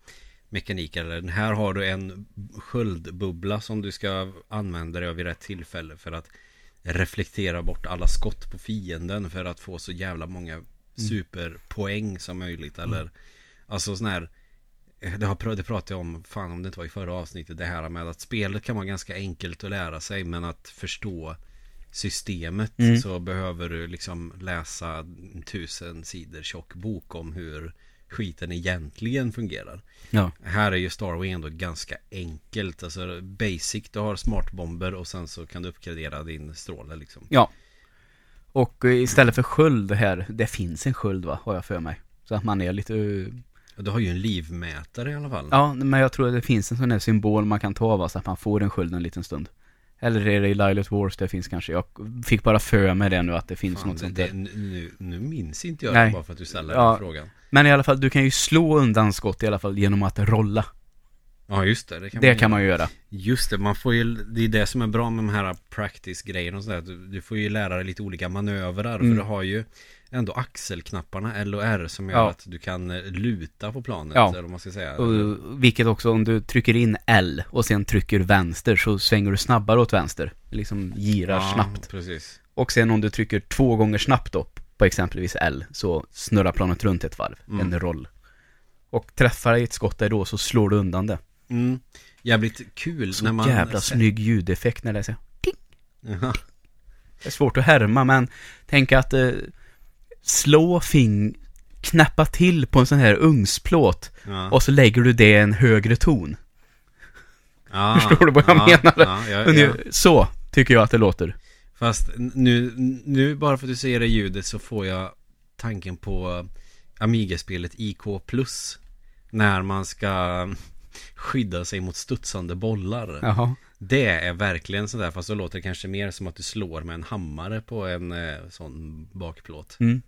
Mekaniker. Eller den här har du en sköldbubbla som du ska använda dig av vid rätt tillfälle för att reflektera bort alla skott på fienden för att få så jävla många superpoäng som möjligt. Eller alltså sån här det, har, det pratade jag om, fan om det inte var i förra avsnittet, det här med att spelet kan vara ganska enkelt att lära sig men att förstå systemet
Mm.
så behöver du liksom läsa en tusen sidor tjock bok om hur skiten egentligen fungerar.
Ja.
Här är ju Star Wars ändå ganska enkelt, alltså basic, du har smartbomber och sen så kan du uppgradera din stråle liksom.
Ja. Och eh, istället för sköld här, det finns en sköld va, har jag för mig. Så att man är lite, eh,
Du har ju en livmätare i alla fall.
Ja, men jag tror att det finns en sån här symbol man kan ta va, så att man får en sköld en liten stund. Eller är det i Lilet Wars det finns kanske? Jag fick bara för mig det nu att det finns
Fan,
något
det,
sånt där.
nu, nu minns inte jag
Nej.
det bara för att du ställer
Ja.
den frågan.
Men i alla fall, du kan ju slå undan skott i alla fall genom att rolla.
Ja just det, det kan
det
man
kan man ju göra.
Just det, man får ju, det är det som är bra med de här practice-grejerna och sådär. Du, du får ju lära dig lite olika manövrar.
Mm.
För du har ju ändå axelknapparna L och R som gör
Ja.
att du kan eh, luta på planet.
Ja.
Eller vad man ska säga.
Och, vilket också, om du trycker in L och sen trycker vänster så svänger du snabbare åt vänster. Liksom girar
ja,
snabbt.
precis.
Och sen om du trycker två gånger snabbt då, på exempelvis L, så snurrar planet runt ett varv.
Mm.
En roll. Och träffar dig ett skott där då så slår du undan det.
Mm. Jävligt kul
Så
när man...
jävla snygg ljudeffekt när det är så.
Ja.
Det är svårt att härma men tänk att eh, slå fing, knäppa till på en sån här ugnsplåt
Ja.
och så lägger du det i en högre ton.
Ja.
Förstår du vad jag
ja,
menar?
Ja,
Så tycker jag att det låter.
Fast nu, nu bara för att du säger det ljudet så får jag tanken på Amiga-spelet IK Plus. När man ska skydda sig mot studsande bollar.
Jaha.
Det är verkligen sådär fast då låter det kanske mer som att du slår med en hammare på en eh, sån bakplåt.
Mm.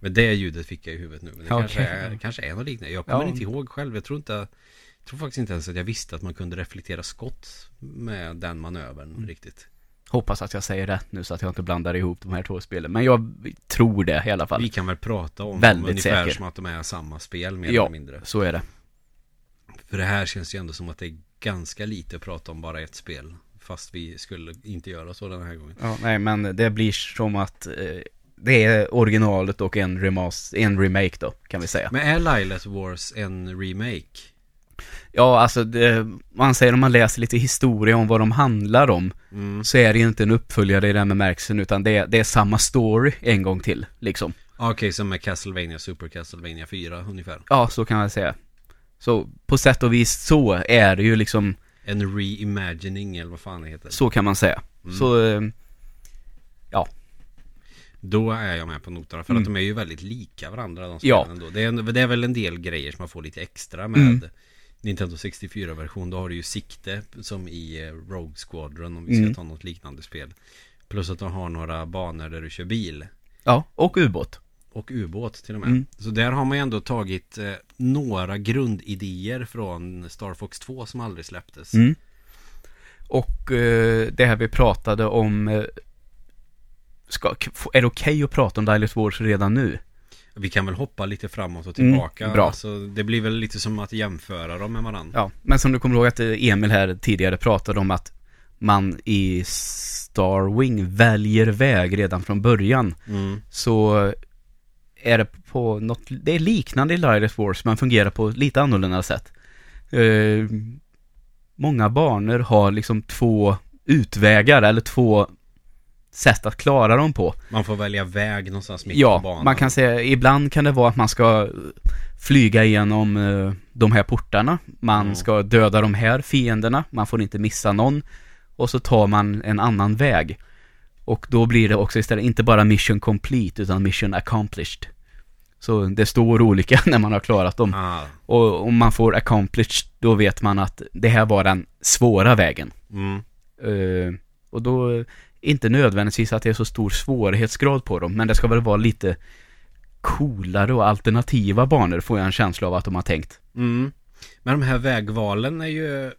Men det ljudet fick jag i huvudet nu. Men det
Okej.
kanske, är, kanske är något liknande. Jag kommer
Ja.
inte ihåg själv. Jag tror inte jag tror faktiskt inte ens att jag visste att man kunde reflektera skott med den manövern
Mm.
riktigt.
Hoppas att jag säger rätt nu så att jag inte blandar ihop de här två spelen. Men jag tror det i alla fall.
Vi kan väl prata om
Väldigt
dem ungefär
säker.
som att de är samma spel mer
Ja.
eller mindre.
Så är det.
För det här känns ju ändå som att det är ganska lite att prata om bara ett spel. Fast vi skulle inte göra så den här gången.
Ja, nej men det blir som att eh, det är originalet och en, remas, en remake då, kan vi säga.
Men är Lilet Wars en remake?
Ja, alltså det, man säger om man läser lite historia om vad de handlar om
Mm.
så är det ju inte en uppföljare i den bemärkelsen utan det är, det är samma story en gång till, liksom.
Okej, som med Castlevania, Super Castlevania 4 ungefär.
Ja, så kan man säga. Så på sätt och vis så är det ju liksom,
En reimagining eller vad fan det heter.
så kan man säga.
Mm.
Så, eh,
Då är jag med på noterna för
Mm.
att de är ju väldigt lika varandra de
Ja.
ändå. Det är, det är väl en del grejer som man får lite extra med
Mm.
Nintendo 64-version. Då har du ju sikte som i eh, Rogue Squadron om vi ska
Mm.
ta något liknande spel. Plus att de har några banor där du kör bil.
ja, och ubåt.
Och ubåt till och med.
Mm.
Så där har man ju ändå tagit eh, några grundidéer från Star Fox 2 som aldrig släpptes.
Mm. Och eh, det här vi pratade om, eh, ska, är det okej att prata om Dileth Wars redan nu?
Vi kan väl hoppa lite framåt och
Mm,
tillbaka.
bra.
Alltså, det blir väl lite som att jämföra dem med varandra.
Ja, men som du kommer ihåg att eh, Emil här tidigare pratade om att man i Starwing väljer väg redan från början.
Mm.
Så är det på något, det är liknande i Lilith Wars men fungerar på lite annorlunda sätt. Eh, många banor har liksom två utvägar eller två sätt att klara dem på.
Man får välja väg någonstans mitt på
Ja,
banan.
man kan säga ibland kan det vara att man ska flyga igenom eh, de här portarna. Man
Mm.
ska döda de här fienderna, man får inte missa någon. Och så tar man en annan väg. Och då blir det också istället inte bara mission complete utan mission accomplished. Så det står olika när man har klarat dem.
Ah,
Och om man får accomplished då vet man att det här var den svåra vägen.
mm.
Eh, och då, inte nödvändigtvis att det är så stor svårighetsgrad på dem, men det ska väl vara lite coolare och alternativa banor får jag en känsla av att de har tänkt.
Mm. Men de här vägvalen är ju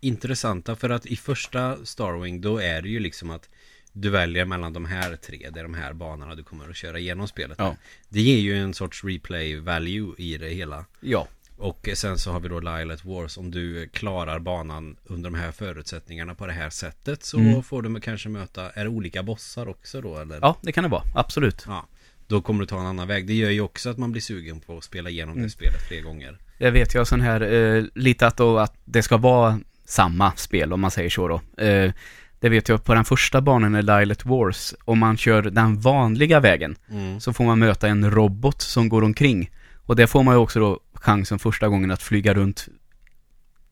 intressanta för att i första Starwing då är det ju liksom att du väljer mellan de här tre, det är de här banorna du kommer att köra igenom spelet.
Ja.
Det ger ju en sorts replay value i det hela.
Ja.
Och sen så har vi då Lilet Wars. Om du klarar banan under de här förutsättningarna på det här sättet så
Mm.
får du kanske möta, är det olika bossar också då eller?
Ja, det kan det vara. Absolut.
Ja. Då kommer du ta en annan väg. Det gör ju också att man blir sugen på att spela igenom
Mm.
det spelet fler gånger.
Det vet jag sån här, eh, lite att, då, att det ska vara samma spel om man säger så då. Eh, det vet jag på den första banan i Lilet Wars, om man kör den vanliga vägen
Mm.
så får man möta en robot som går omkring. Och det får man ju också då chansen första gången att flyga runt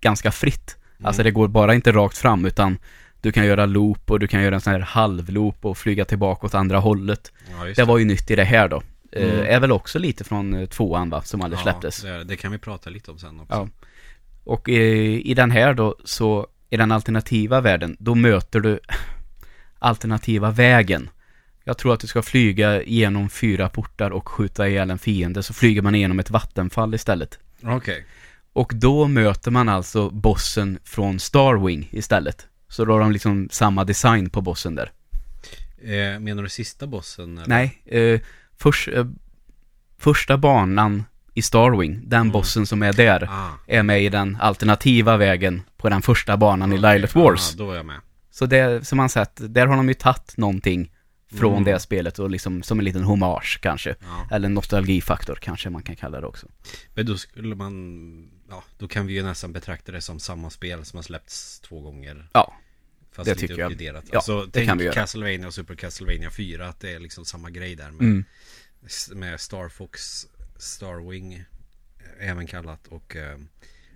ganska fritt. Alltså det går bara inte rakt fram utan du kan göra loop och du kan göra en sån här halvloop och flyga tillbaka åt andra hållet.
Ja,
Det var ju nytt i det här då. Eh,
Mm.
är väl också lite från eh, tvåan va, som aldrig
Ja,
släpptes.
det, det kan vi prata lite om sen också.
Ja. Och i, i den här då, så i den alternativa världen, då möter du alternativa vägen. Jag tror att du ska flyga genom fyra portar och skjuta ihjäl en fiende, så flyger man igenom ett vattenfall istället.
Okej.
Och då möter man alltså bossen från Starwing istället. Så då har de liksom samma design på bossen där.
Eh, menar du sista bossen? Eller?
Nej, eh, förs, eh, första banan i Starwing, den
Mm.
bossen som är där,
Ah,
är med i den alternativa vägen på den första banan i
okej.
Lilith Wars.
Ah, då är jag med.
Så det, som man sett, där har de ju tagit någonting från
Mm.
det spelet och liksom som en liten hommage kanske.
Ja.
Eller nostalgifaktor kanske man kan kalla det också.
Men då skulle man, ja, då kan vi ju nästan betrakta det som samma spel som har släppts två gånger.
Ja,
Fast
det
lite
tycker jag. Ja,
alltså,
det
tänk
kan vi göra.
Castlevania och Super Castlevania 4, att det är liksom samma grej där med,
mm.
med Star Fox, Starwing, eh, även kallat, och eh,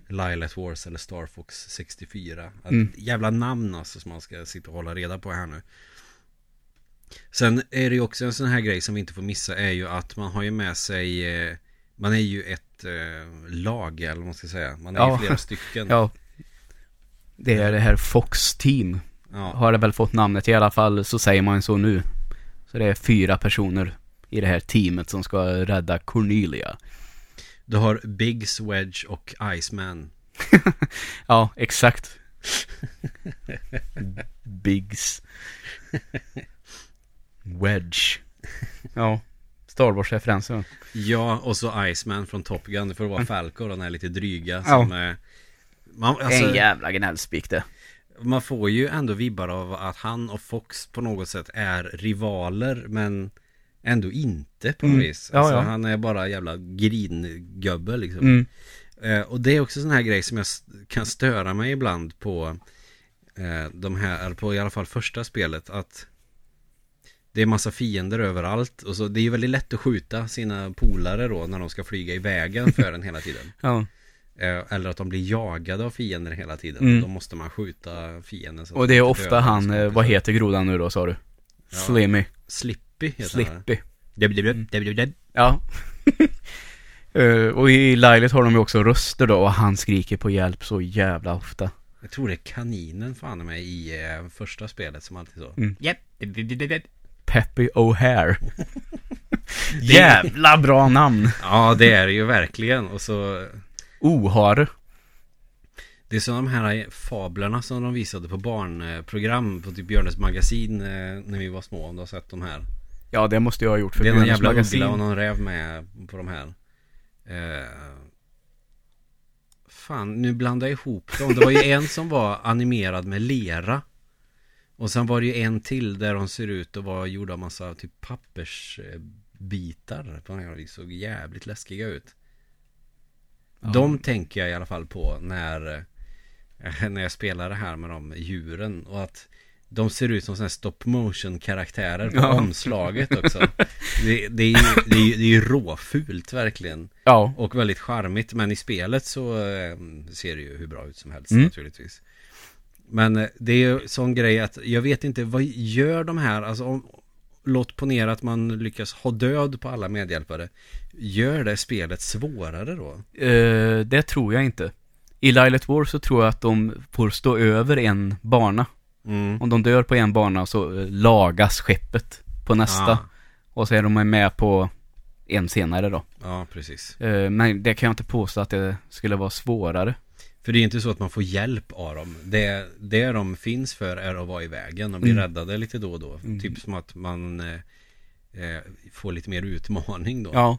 Lilith Wars eller Star Fox 64. Att,
Mm.
Jävla namn alltså som man ska sitta och hålla reda på här nu. Sen är det ju också en sån här grej som vi inte får missa är ju att man har ju med sig eh, Man är ju ett eh, lag eller vad man ska säga. Man är
Ja.
ju flera stycken.
Ja. Det är det här Fox Team.
Ja.
Har det väl fått namnet i alla fall så säger man så nu. Så det är fyra personer i det här teamet som ska rädda Cornelia.
Du har Biggs, Wedge och Iceman.
Ja, exakt. Biggs. Wedge. Ja, Star Wars-referenser.
Ja, och så Iceman från Top Gun. Det får vara Falco, den här lite dryga
Mm. Ja.
som eh, man, alltså,
en jävla gnällspik det.
man får ju ändå vibbar av att han och Fox på något sätt är rivaler men ändå inte på något
Mm.
vis.
Ja,
Alltså,
ja.
Han är bara jävla gringubbe liksom.
Mm.
Eh, och det är också sån här grej som jag kan störa mig ibland på eh, de här, eller på i alla fall första spelet att det är massa fiender överallt och så det är ju väldigt lätt att skjuta sina polare då när de ska flyga i vägen för den hela tiden.
Ja.
Eh, eller att de blir jagade av fiender hela tiden.
Mm.
Då måste man skjuta fienden.
Och
de
det är ofta han, eh, vad heter grodan nu då sa du?
Ja.
Slimmy.
Slippy heter
Slippy.
han.
Ja. Eh, och i Lilith har de ju också röster då och han skriker på hjälp så jävla ofta.
Jag tror det är kaninen fan med i eh, första spelet som alltid så.
Mm.
Japp.
Peppy O'Hare. Jävla bra namn!
Ja det är det ju verkligen. Och så
Ohare.
Det är som de här fablerna som de visade på barnprogram på typ Björnes magasin eh, när vi var små om du har sett de här.
Ja, det måste jag ha gjort för
det är någon jävla
magasin.
uggla och någon räv med på de här. Eh, fan, nu blandar jag ihop dem. Det var ju en som var animerad med lera. Och sen var det ju en till där de ser ut att vara gjorda av massa typ pappersbitar. De såg jävligt läskiga ut.
Ja.
De tänker jag i alla fall på när, eh, när jag spelar det här med de djuren. Och att de ser ut som sådana här stop motion karaktärer på
Ja.
omslaget också. Det, det, är ju, det, är det är råfult verkligen.
Ja.
Och väldigt charmigt. Men i spelet så eh, ser det ju hur bra ut som helst
Mm.
naturligtvis. Men eh, det är ju sån grej att jag vet inte vad gör de här, alltså om, låt ponera att man lyckas ha död på alla medhjälpare. Gör det spelet svårare då?
Eh, det tror jag inte. I Lilith War så tror jag att de får stå över en bana.
Mm.
Om de dör på en bana så eh, lagas skeppet på nästa.
Ja,
Och så är de med på en senare då.
ja, precis.
Men det kan jag inte påstå att det skulle vara svårare.
För det är inte så att man får hjälp av dem. Det, det de finns för är att vara i vägen och bli
Mm.
räddade lite då och då.
Mm.
Typ som att man eh, eh, får lite mer utmaning då.
Ja.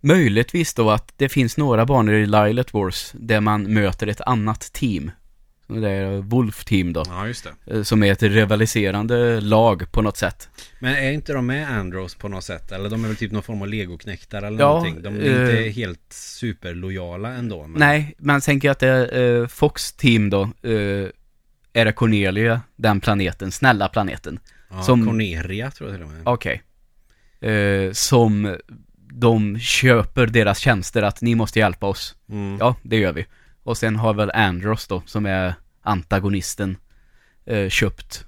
Möjligtvis då att det finns några banor i Lilith Wars där man möter ett annat team. Det är Wolf Team då.
ja, just det.
eh, Som är ett rivaliserande lag på något sätt.
Men är inte de med Andros på något sätt? Eller de är väl typ någon form av legoknektar eller
Ja,
någonting? De är inte
eh,
helt superlojala ändå. Men...
Nej, men tänker jag att det är eh, Fox Team då. Eh, är det Cornelia, den planeten, snälla planeten.
Ja,
som-
Corneria tror jag till och med.
Okej. Eh, som de köper deras tjänster att ni måste hjälpa oss.
Mm.
Ja, det gör vi. Och sen har väl Andros då, som är antagonisten, eh, köpt,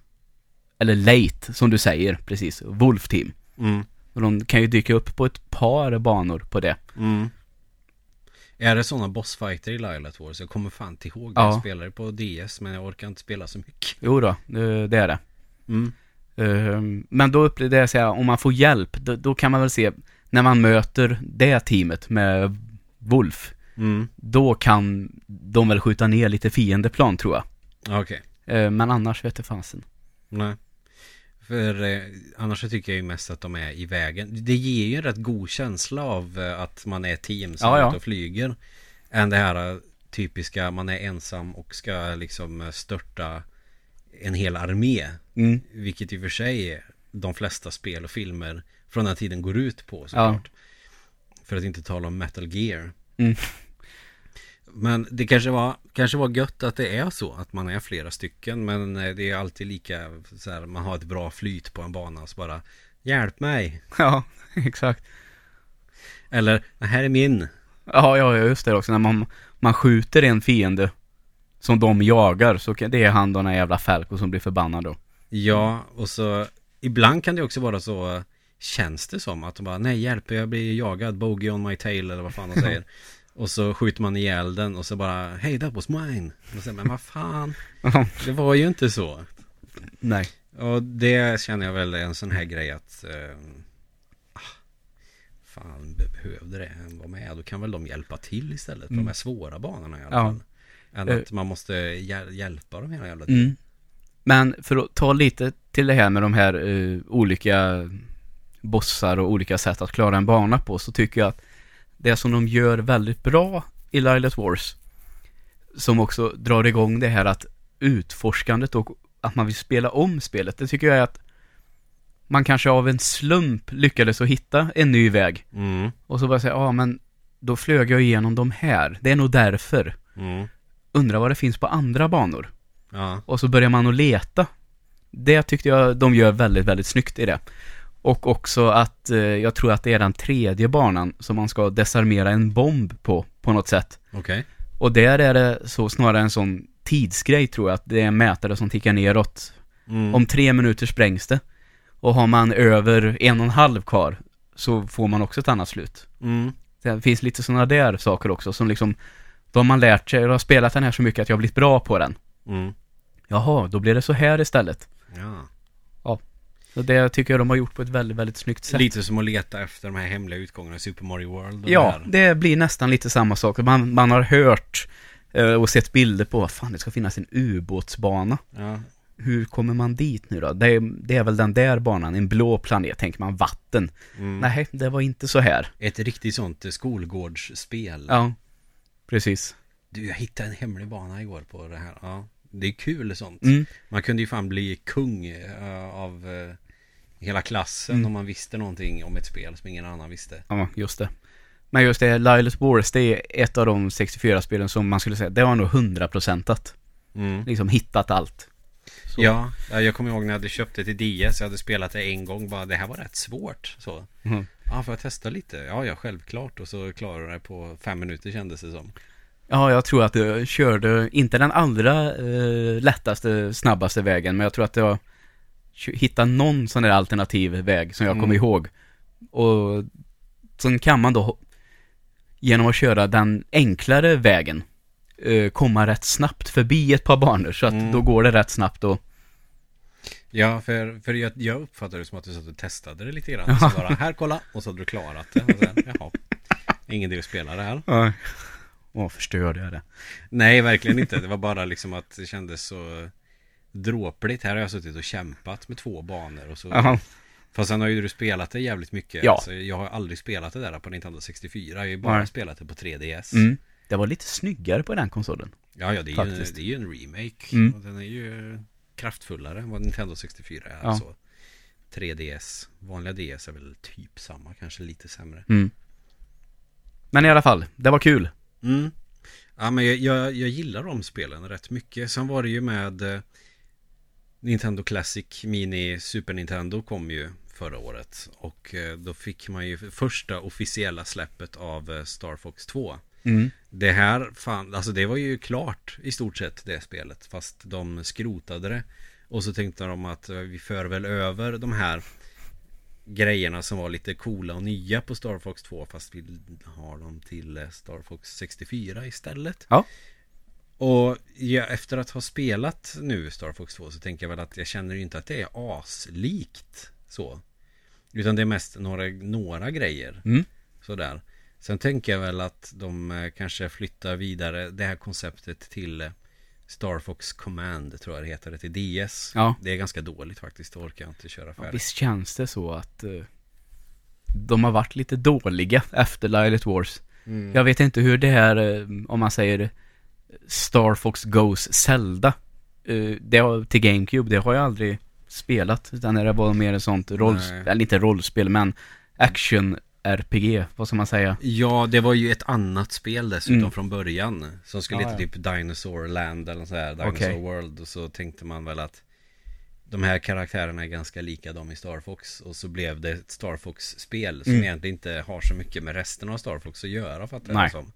eller late, som du säger, precis, Wolf Team.
Mm.
Och de kan ju dyka upp på ett par banor på det.
Mm. Är det sådana bossfighter i Lilat Wars? Jag kommer fan inte ihåg.
Ja.
Jag spelade på DS men jag orkar inte spela så mycket.
Jo då, det, är det.
Mm.
Ehm, Men då upplevde jag här, om man får hjälp, då, då kan man väl se, när man möter det teamet med Wolf,
Mm.
då kan de väl skjuta ner lite fiendeplan tror jag.
Okej.
Ehm, Men annars vet jag fasen.
Nej. För eh, annars så tycker jag ju mest att de är i vägen. Det ger ju en rätt god känsla av eh, att man är team som
Ja, ja.
och flyger. Än det här eh, typiska, man är ensam och ska liksom eh, störta en hel armé.
Mm.
Vilket i och för sig de flesta spel och filmer från den tiden går ut på såklart. För att inte tala om Metal Gear.
Mm.
Men det kanske var, kanske var gött att det är så att man är flera stycken men eh, det är alltid lika så här, man har ett bra flyt på en bana så bara Hjälp mig!
Ja, exakt.
Eller det här är min!
Ja, ja, just det också. När man, man skjuter en fiende som de jagar, så det är han den här jävla Falco som blir förbannad då.
Ja, och så ibland kan det också vara så Känns det som att de bara Nej hjälp jag blir jagad Bogey on my tail eller vad fan de säger Och så skjuter man ihjäl den och så bara Hey that was mine och så, Men vad fan Det var ju inte så
Nej.
Och det känner jag väl är en sån här grej att eh, Fan behövde det vara med Då kan väl de hjälpa till istället
Mm.
de här svåra banorna i alla
Ja.
fall Än
Eh.
att man måste hjäl- hjälpa dem hela jävla tiden
Mm. Men för att ta lite till det här med de här eh, olika bossar och olika sätt att klara en bana på så tycker jag att det som de gör väldigt bra i Lilat Wars som också drar igång det här att utforskandet och att man vill spela om spelet. Det tycker jag är att man kanske av en slump lyckades att hitta en ny väg
mm.
och så bara säga, ja men då flög jag igenom de här. Det är nog därför.
Mm.
Undrar vad det finns på andra banor.
Ja,
Och så börjar man att leta. Det tyckte jag de gör väldigt, väldigt snyggt i det. Och också att eh, jag tror att det är den tredje banan som man ska desarmera en bomb på, på något sätt.
okej
Och där är det så snarare en sån tidsgrej tror jag, att det är en mätare som tickar neråt.
mm.
Om tre minuter sprängs det. Och har man över en och en halv kvar så får man också ett annat slut.
mm.
Det finns lite sådana där saker också som liksom, då har man lärt sig, jag har spelat den här så mycket att jag har blivit bra på den.
Mm.
Jaha, då blir det så här istället.
Ja.
Så det tycker jag de har gjort på ett väldigt, väldigt snyggt sätt.
Lite som att leta efter de här hemliga utgångarna i Super Mario World
ja,
det
det blir nästan lite samma sak. Man, man har hört eh, och sett bilder på, vad fan det ska finnas en ubåtsbana.
Ja.
Hur kommer man dit nu då? Det är, det är väl den där banan, en blå planet, tänker man, vatten.
Mm.
Nej, det var inte så här.
Ett riktigt sånt eh, skolgårdsspel
Ja, precis.
Du, jag hittade en hemlig bana igår på det här Ja, det är kul sånt
Mm.
Man kunde ju fan bli kung eh, av hela klassen
Mm.
om man visste någonting om ett spel som ingen annan visste
Ja, just det. Men just det, Lilas Wars, det är ett av de 64-spelen som man skulle säga, det var nog hundraprocentat.
mm.
Liksom hittat allt. Så.
Ja, ja, jag kommer ihåg när jag hade köpt det till DS Jag hade spelat det en gång bara Det här var rätt svårt så
Mm.
Ja, får jag testa lite? Ja, ja, självklart Och så klarade jag det på fem minuter kändes det som
Ja, jag tror att du körde, inte den allra eh, lättaste, snabbaste vägen, men jag tror att jag kö- hittade någon sån där alternativ väg som jag kommer
Mm.
ihåg. Och sen kan man då, genom att köra den enklare vägen, eh, komma rätt snabbt förbi ett par banor, så att
Mm.
då går det rätt snabbt och
Ja, för, för jag, jag uppfattade det som att du satt och testade det lite grann
Ja.
Så bara, här kolla Och så hade du klarat det och sen, jaha Ingen idé att spela det här
Ja. Åh, förstörde jag det?
Nej, verkligen inte. Det var bara liksom att det kändes så dråpligt. Här har jag suttit och kämpat med två banor och så.
Jaha.
Fast sen har ju du spelat det jävligt mycket.
Ja.
Alltså, jag har aldrig spelat det där på Nintendo 64. Jag har ju bara
Nej.
spelat det på 3DS.
Mm. Det var lite snyggare på den konsolen.
Ja, ja, det är, ju,
Faktiskt.
det är ju en remake.
Mm.
Och den är ju kraftfullare än vad Nintendo 64 är.
Ja.
Alltså. 3DS. Vanliga DS är väl typ samma, kanske lite sämre.
Mm. Men i alla fall, det var kul.
Mm. Ja men jag, jag, jag gillar de spelen rätt mycket. Sen var det ju med eh, Nintendo Classic Mini Super Nintendo kom ju förra året. Och eh, då fick man ju första officiella släppet av eh, Star Fox 2.
Mm.
Det här fan, alltså det var ju klart i stort sett det spelet. Fast de skrotade det. Och så tänkte de att eh, vi för väl över de här grejerna som var lite coola och nya på Star Fox 2 fast vi har dem till Star Fox 64 istället.
Ja.
Och ja, efter att ha spelat nu Star Fox 2 så tänker jag väl att jag känner inte att det är aslikt så. Utan det är mest några, några grejer.
Mm.
Sådär. Sen tänker jag väl att de eh, kanske flyttar vidare det här konceptet till eh, Star Fox Command tror jag det heter, till DS.
Ja.
Det är ganska dåligt faktiskt, det orkar jag inte köra
Ja,
färdigt.
visst känns det så att eh, de har varit lite dåliga efter Lilith Wars.
Mm.
Jag vet inte hur det här, om man säger Star Fox Goes Zelda. eh, det har, till GameCube, det har jag aldrig spelat. Utan det var mer ett sånt rollspel, eller inte rollspel men action RPG, vad ska man säga?
Ja, det var ju ett annat spel dessutom
Mm.
från början. Som skulle
Ja,
heta
ja.
typ Dinosaur Land eller så här, Dinosaur
Okej.
World. Och så tänkte man väl att de här karaktärerna är ganska lika de i Star Fox. Och så blev det ett Star Fox-spel som
Mm.
egentligen inte har så mycket med resten av Star Fox att göra fattar jag det som.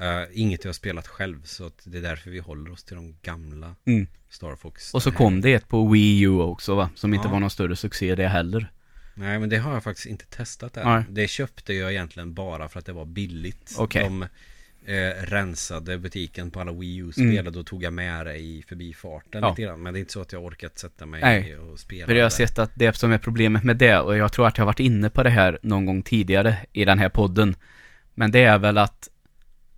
Uh, inget jag har spelat själv så att det är därför vi håller oss till de gamla
Mm.
Star Fox.
Och så kom det ett på Wii U också va? Som inte
Ja.
var någon större succé det heller.
Nej men det har jag faktiskt inte testat än.
Nej.
Det köpte jag egentligen bara för att det var billigt.
Okej.
De eh, rensade butiken på alla Wii U-spel
Mm.
och då tog jag med det i förbifarten
Ja.
lite grann. Men det är inte så att jag orkat sätta mig
Nej.
och spela
För jag har
det.
sett att det som är problemet med det, och jag tror att jag har varit inne på det här någon gång tidigare i den här podden. Men det är väl att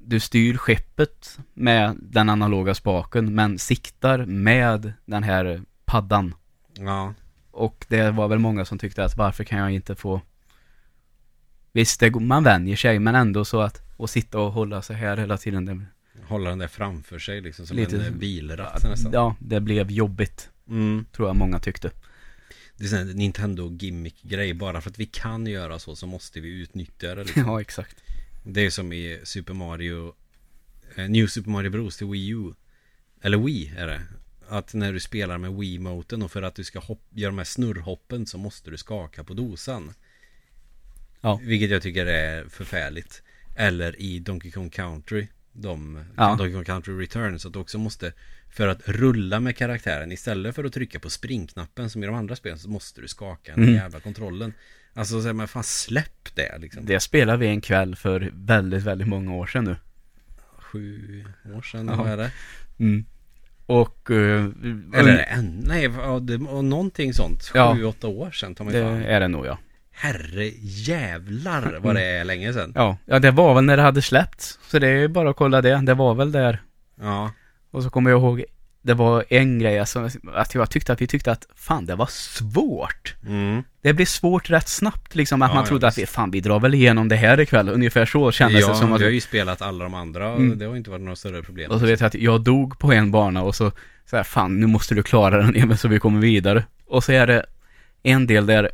du styr skeppet med den analoga spaken, men siktar med den här paddan.
Ja,
Och det var väl många som tyckte att varför kan jag inte få Visst, det, man vänjer sig, men ändå så att och sitta och hålla sig här hela tiden. Det,
hålla den där framför sig liksom som
Lite-
en eh, bilratt nästan.
ja, det blev jobbigt,
Mm.
tror jag många tyckte.
Det är här Nintendo gimmick-grej. Bara för att vi kan göra så så måste vi utnyttja det. Liksom.
Ja, exakt.
Det är som i Super Mario eh, New Super Mario Bros till Wii U Eller Wii är det Att när du spelar med Wii-moten och för att du ska hopp, göra de här snurrhoppen så måste du skaka på dosan
Ja.
Vilket jag tycker är förfärligt Eller i Donkey Kong Country de,
Ja.
Donkey Kong Country Returns Att du också måste För att rulla med karaktären Istället för att trycka på springknappen som i de andra spelen Så måste du skaka den
Mm.
jävla kontrollen Alltså så här, men fan släpp det liksom
Det spelade vi en kväll för väldigt, väldigt många år sedan nu.
Sju år sedan, vad är det?
Mm. Och... eh,
Eller en, nej, och någonting sånt. Sju,
Ja.
åtta år sedan tar man
det
fan.
är det nog ja.
Herre jävlar vad det är länge sedan.
ja. Ja, det var väl när det hade släppts. Så det är ju bara att kolla det. Det var väl där.
Ja.
Och så kommer jag ihåg, det var en grej alltså, att jag tyckte att vi tyckte att fan det var svårt.
Mm.
Det blev svårt rätt snabbt liksom. Att
Ja,
man
ja,
trodde att
visst.
vi, fan vi drar väl igenom det här ikväll. Ungefär så kändes
Ja,
det som. Att,
vi har ju spelat alla de andra och
Mm.
det har inte varit några större problem.
Och så vet jag att jag dog på en bana och så, så här, fan nu måste du klara den Emil så vi kommer vidare. Och så är det en del där,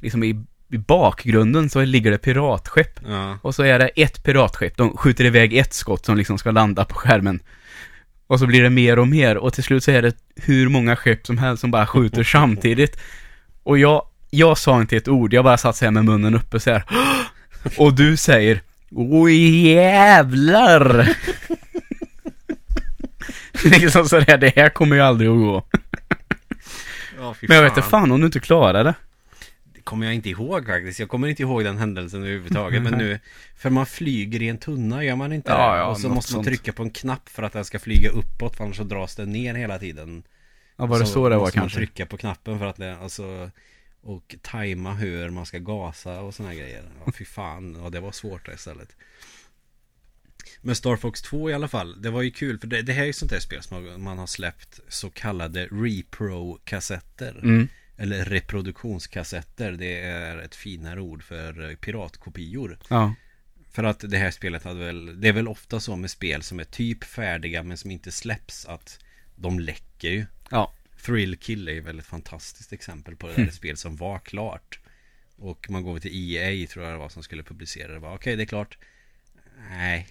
liksom i, i bakgrunden så ligger det piratskepp.
Ja.
Och så är det ett piratskepp, de skjuter iväg ett skott som liksom ska landa på skärmen. Och så blir det mer och mer och till slut så är det hur många skepp som helst som bara skjuter samtidigt. Och jag, jag sa inte ett ord, jag bara satt så här med munnen uppe så här. Och du säger Åh jävlar! liksom sådär, det här kommer ju aldrig att gå.
fy
Men jag vet inte fan om du inte klarar det.
Kommer jag inte ihåg faktiskt. Jag kommer inte ihåg den händelsen överhuvudtaget. men nu, för man flyger i en tunna, gör man inte
Ja,
det?
ja,
och så måste man
sånt.
trycka på en knapp för att den ska flyga uppåt, för annars så dras den ner hela tiden.
Ja, var det så, det var
måste man
kanske?
trycka på knappen för att det, alltså Och tajma hur man ska gasa och såna här grejer Ja fy fan, ja det var svårt det istället Men Star Fox 2 i alla fall Det var ju kul för det, det här är ju sånt där spel som man- man har släppt Så kallade repro-kassetter
Mm.
Eller reproduktionskassetter Det är ett finare ord för piratkopior
Ja.
för att det här spelet hade väl Det är väl ofta så med spel som är typ färdiga men som inte släpps att De läcker ju
Ja.
Thrill Kill är väl ett fantastiskt exempel på det
Mm.
där ett spel som var klart Och man går till EA tror jag det var som skulle publicera det var Okej det är klart Nej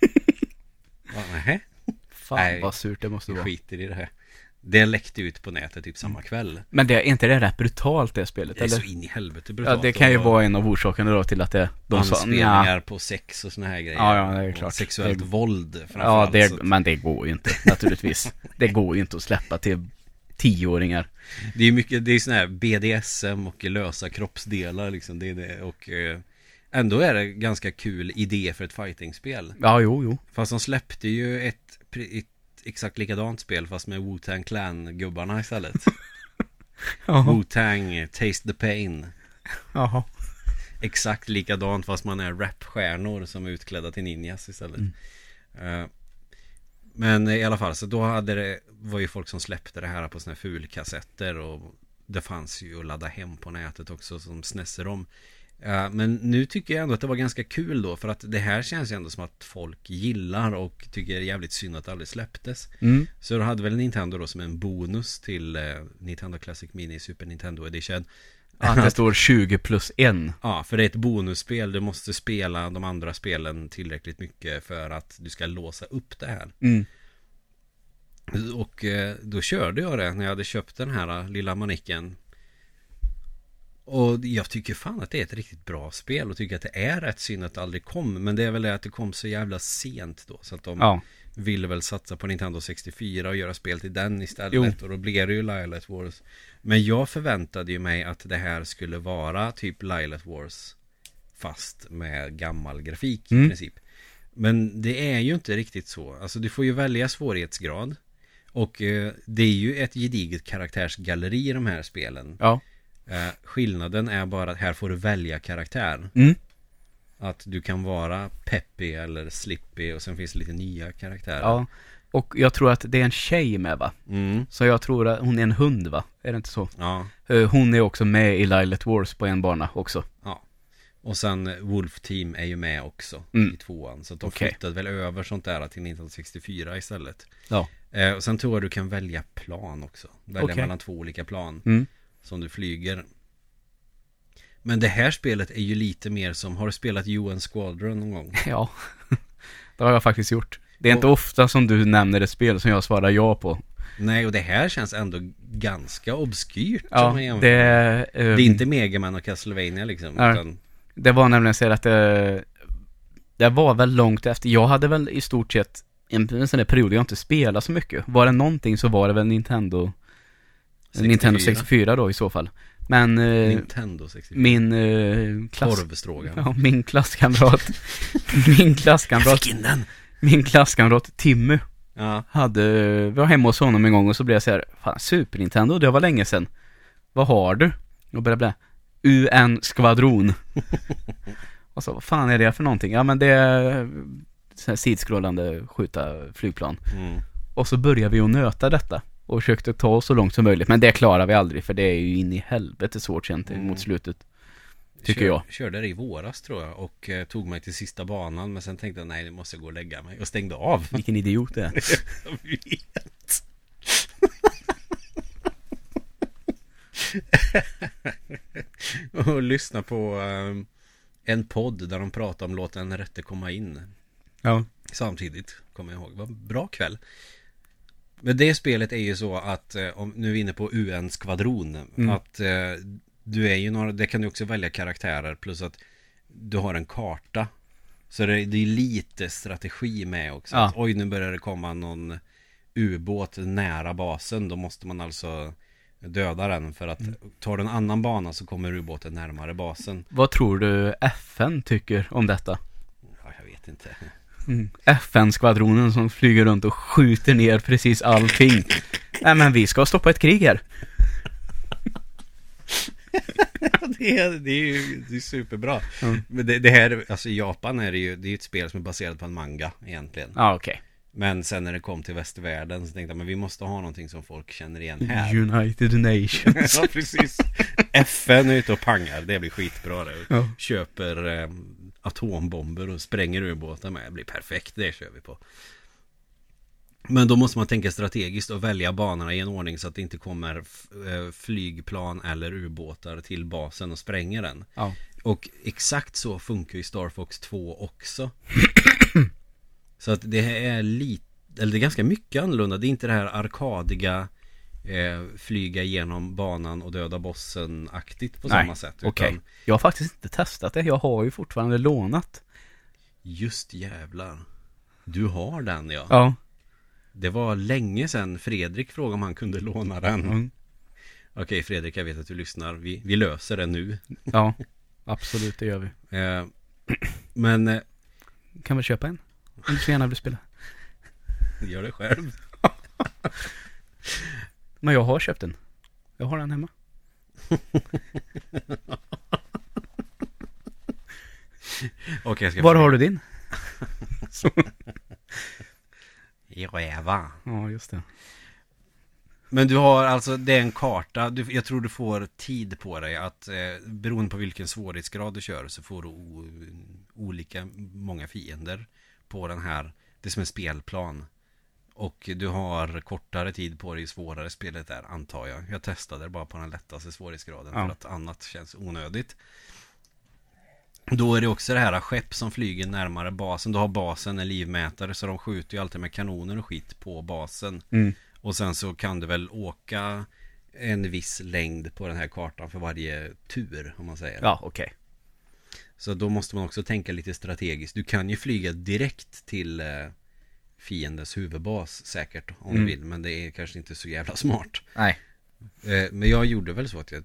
nähä?
Fan
Nej.
vad surt det måste vara.
skiter i det här Det läckte ut på nätet typ samma kväll
Men det, är inte det rätt brutalt det spelet?
Det är
eller?
så in i helvete
Ja,
brutalt
det kan ju
och-
vara en av orsakerna då till att det, de
Anspelningar
ja,
på sex och såna här grejer
Ja, ja, det är
Och
klart.
Sexuellt
Det-
våld
ja det,
att-
men det går ju inte naturligtvis. det går ju inte att släppa till tioåringar.
Det är mycket, det är sån här BDSM och lösa kroppsdelar liksom. Det är det. Och eh, ändå är det ganska kul idé för ett fightingspel.
Ja, jo, jo.
Fast de släppte ju ett, ett exakt likadant spel fast med Wu-Tang Clan-gubbarna istället. Wu-Tang, Taste the Pain.
Jaha.
Exakt likadant fast man är rapstjärnor som är utklädda till ninjas istället.
Mm.
Eh, men i alla fall, så då hade det, var ju folk som släppte det här på såna här fulkassetter och det fanns ju att ladda hem på nätet också som snässer om. Men nu tycker jag ändå att det var ganska kul då för att det här känns ju ändå som att folk gillar och tycker det är jävligt synd att det aldrig släpptes.
Mm.
Så då hade väl Nintendo då som en bonus till eh, Nintendo Classic Mini Super Nintendo Edition
Att det står 20 plus 1.
Ja, för det är ett bonusspel. Du måste spela de andra spelen tillräckligt mycket för att du ska låsa upp det här.
Mm.
Och eh, då körde jag det när jag hade köpt den här eh, lilla manicken. Och jag tycker fan att det är ett riktigt bra spel och tycker att det är rätt synd att det aldrig kom. Men det är väl det att det kom så jävla sent då. Så att de
Ja.
ville väl satsa på Nintendo 64 och göra spel till den istället.
Jo.
Och då blev det ju Lilat Wars. Men jag förväntade ju mig att det här skulle vara typ Lilat Wars. Fast med gammal grafik i
Mm.
princip. Men det är ju inte riktigt så. Alltså du får ju välja svårighetsgrad. Och eh, det är ju ett gediget karaktärsgalleri i de här spelen.
Ja.
Eh, skillnaden är bara att här får du välja karaktär.
Mm.
Att du kan vara Peppy eller Slippy och sen finns det lite nya karaktärer.
Ja. Och jag tror att det är en tjej med va?
Mm,
Så jag tror att hon är en hund va? Är det inte så?
ja,
Eh, Hon är också med i Lilet Wars på en bana också.
ja. Och sen eh, Wolf Team är ju med också
Mm.
i tvåan. Så de
Okej.
flyttade väl över sånt där till 1964 istället.
Ja.
Eh, och sen tror jag du kan välja plan också. Välja
Okej.
mellan två olika plan
Mm.
Som du flyger. Men det här spelet är ju lite mer som, har du spelat UN Squadron någon gång?
Ja. det har jag faktiskt gjort. Det är
Och-
inte ofta som du nämner ett spel som jag svarar ja på.
Nej, och det här känns ändå ganska obskyrt.
Ja, det,
det
eh,
är inte Megaman och Castlevania liksom.
Nej.
Utan,
det var nämligen så att det, det var väl långt efter. Jag hade väl i stort sett en, en sån där period jag inte spelade så mycket. Var det någonting så var det väl Nintendo
64.
Nintendo 64 då i så fall. Men eh,
Nintendo 64.
min eh, klass...
Korvstrågan.
Ja, min klasskamrat Min klasskamrat
den!
Min klasskamrat Timmy
Ja.
hade, vi var hemma hos honom en gång och så blev jag så här, fan Super Nintendo, det var länge sedan. Vad har du? Och började bli UN Skvadron. och så, vad fan är det för någonting? Ja men det är så här sidskrollande skjuta flygplan.
Mm.
Och så började vi att nöta detta. Och försökte ta oss så långt som möjligt. Men det klarar vi aldrig för det är ju in i helvete svårt till
Mm.
mot slutet. Tycker
Kör,
jag.
Körde det i våras tror jag och eh, tog mig till sista banan men sen tänkte jag nej nu måste jag gå och lägga mig och stängde av.
Vilken idiot det är.
Jag vet. och lyssna på eh, en podd där de pratar om låta en rätte komma in
Ja.
samtidigt. Kommer jag ihåg. Det var en bra kväll. Men det spelet är ju så att, eh, om, nu är vi inne på UN-skvadron,
Mm.
att eh, du är ju några, det kan du också välja karaktärer plus att du har en karta. Så det, det är lite strategi med också.
Ja.
Att, oj, nu börjar det komma någon ubåt nära basen. Då måste man alltså döda den för att tar du en annan bana så kommer ubåten närmare basen.
Vad tror du FN tycker om detta?
Ja, jag vet inte.
FN-skvadronen som flyger runt och skjuter ner precis allting. Nej men vi ska stoppa ett krig här.
det, är, det är ju det är superbra.
Mm.
Men det, det här, alltså i Japan är det ju, det är ju ett spel som är baserat på en manga egentligen.
Ja okej.
Men sen när det kom till västvärlden så tänkte jag, men vi måste ha någonting som folk känner igen här.
United Nations.
ja, precis. FN är ute och pangar, det blir skitbra det.
Ja.
Köper eh, atombomber och spränger ubåtar med, det blir perfekt, det kör vi på. Men då måste man tänka strategiskt och välja banorna i en ordning så att det inte kommer eh, flygplan eller ubåtar till basen och spränger den.
Ja.
Och exakt så funkar ju Star Fox 2 också. så att det är lite, eller det är ganska mycket annorlunda. Det är inte det här arkadiga eh, flyga igenom banan och döda bossen-aktigt på
Nej,
samma sätt.
Okej.
Utan
Jag har faktiskt inte testat det. Jag har ju fortfarande lånat.
just jävlar. Du har den ja.
Ja.
Det var länge sedan Fredrik frågade om han kunde låna den.
Mm.
Okej Fredrik, jag vet att du lyssnar. Vi, vi löser det nu.
Ja, absolut det gör vi.
Eh, men eh,
Kan väl köpa en? Om du så gärna vill spela.
gör det själv.
Men jag har köpt den. Jag har den hemma.
Okej, jag ska
Var har du din?
I räva.
Ja, just det.
Men du har alltså, det är en karta. Du, jag tror du får tid på dig att eh, beroende på vilken svårighetsgrad du kör så får du o, olika många fiender på den här. Det är som en spelplan. Och du har kortare tid på dig ju svårare spelet är antar jag. Jag testade bara på den lättaste svårighetsgraden
Ja.
för att annat känns onödigt. Då är det också det här skepp som flyger närmare basen. Du har basen en livmätare så de skjuter ju alltid med kanoner och skit på basen.
Mm.
Och sen så kan du väl åka en viss längd på den här kartan för varje tur om man säger.
Ja, okej.
Så då måste man också tänka lite strategiskt. Du kan ju flyga direkt till eh, fiendens huvudbas säkert om
Mm.
du vill. Men det är kanske inte så jävla smart.
Nej.
Eh, men jag gjorde väl så att jag,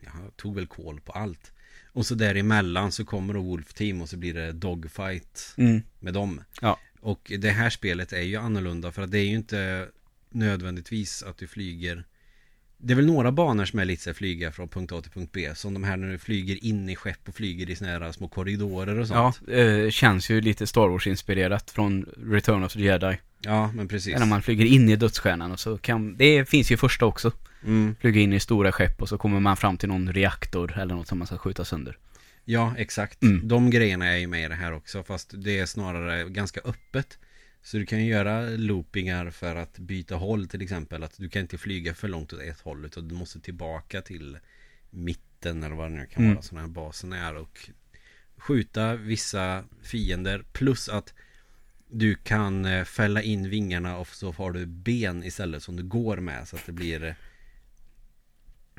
jag tog väl koll på allt. Och så däremellan så kommer då Wolf Team och så blir det dogfight
Mm.
med dem.
Ja.
Och det här spelet är ju annorlunda för att det är ju inte nödvändigtvis att du flyger Det är väl några banor som är lite så här flyga från punkt A till punkt B Som de här när du flyger in i skepp och flyger i såna här små korridorer och
Ja,
sånt
eh, känns ju lite Star Wars-inspirerat från Return of the Jedi.
Ja, men precis
När man flyger in i dödsstjärnan och så kan, det finns ju första också.
mm.
Flyga in i stora skepp och så kommer man fram till någon reaktor eller något som man ska skjuta sönder.
Ja, exakt
Mm.
De grejerna är ju med i det här också Fast det är snarare ganska öppet Så du kan göra loopingar för att byta håll till exempel Att du kan inte flyga för långt åt ett håll Utan du måste tillbaka till mitten eller vad det nu kan
Mm.
vara Sådana här basen är och skjuta vissa fiender Plus att du kan eh, fälla in vingarna och så har du ben istället som du går med så att det blir eh,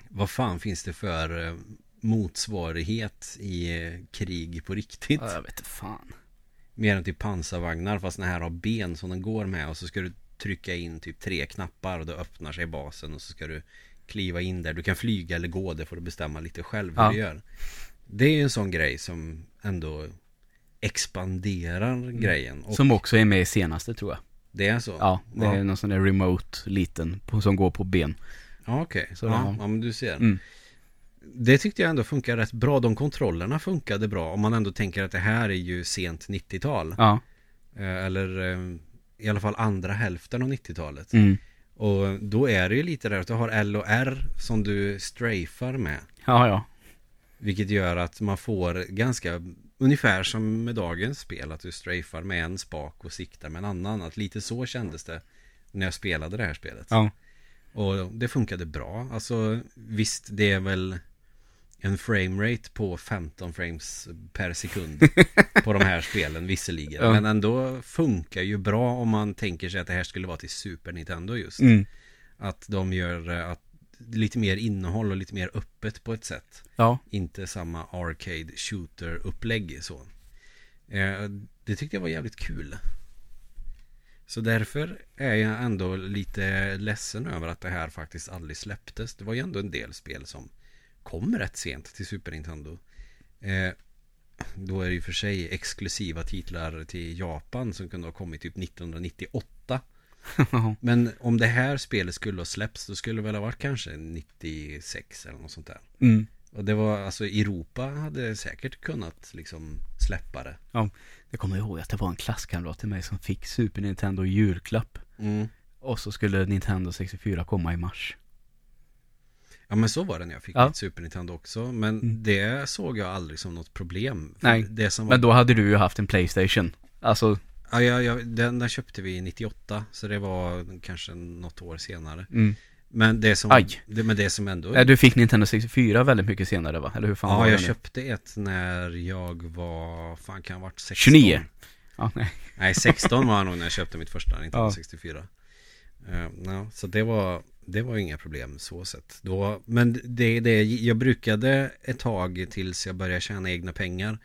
Vad fan finns det för eh, motsvarighet i krig på riktigt?
Ja, jag vet inte fan.
Mer än typ pansarvagnar fast den här har ben som den går med och så ska du trycka in typ tre knappar och då öppnar sig basen och så ska du kliva in där. Du kan flyga eller gå, det får du bestämma lite själv hur
Ja.
du gör. Det är ju en sån grej som ändå expanderar grejen. Och
Som också är med i senaste tror jag.
det är så?
Ja, det är
ja.
någon sån där remote liten som går på ben.
Ja, okej.
Så
Ja, ja, men du ser.
Mm.
Det tyckte jag ändå funkar rätt bra. De kontrollerna funkade bra. Om man ändå tänker att det här är ju sent 90-tal.
Ja.
Eh, Eller eh, i alla fall andra hälften av 90-talet.
Mm.
Och då är det ju lite där att du har L och R som du strafar med.
Ja, ja.
Vilket gör att man får ganska ungefär som med dagens spel. Att du strafar med en spak och siktar med en annan. Att lite så kändes det när jag spelade det här spelet.
Ja.
Och det funkade bra. Alltså visst, det är väl en framerate på 15 frames per sekund på de här spelen visserligen.
Ja.
Men ändå funkar ju bra om man tänker sig att det här skulle vara till Super Nintendo just.
Mm.
Att de gör eh, att lite mer innehåll och lite mer öppet på ett sätt.
Ja.
Inte samma arcade shooter upplägg så. Eh, Det tyckte jag var jävligt kul. Så därför är jag ändå lite ledsen över att det här faktiskt aldrig släpptes. Det var ju ändå en del spel som kom rätt sent till Super Nintendo. Eh, Då är det ju för sig exklusiva titlar till Japan som kunde ha kommit typ 1998. Men om det här spelet skulle ha släppts då skulle det väl ha varit kanske 96 eller något sånt där.
mm.
Och det var alltså Europa hade säkert kunnat liksom släppa det.
Jag kommer ihåg att det var en klasskamrat till mig som fick Super Nintendo julklapp.
Mm.
Och så skulle Nintendo 64 komma i mars.
Ja men så var det när jag fick
Ja.
mitt Super Nintendo också. Men
Mm.
det såg jag aldrig som något problem. För
Nej,
var...
Men då hade du ju haft en Playstation. Alltså,
Ja, ja, ja, den där köpte vi 98. Så det var kanske något år senare.
mm.
Men det som...
Aj.
Det, men det som ändå...
Nej, du fick Nintendo 64 väldigt mycket senare va? Eller hur fan var
ja,
det
jag
nu?
köpte ett när jag var... Fan kan jag ha varit 16?
29. Ja, nej.
Nej, 16 var jag nog när jag köpte mitt första Nintendo
Ja.
64. Uh, ja, så det var, det var inga problem så sett. Då, men det, det, jag brukade ett tag tills jag började tjäna egna pengar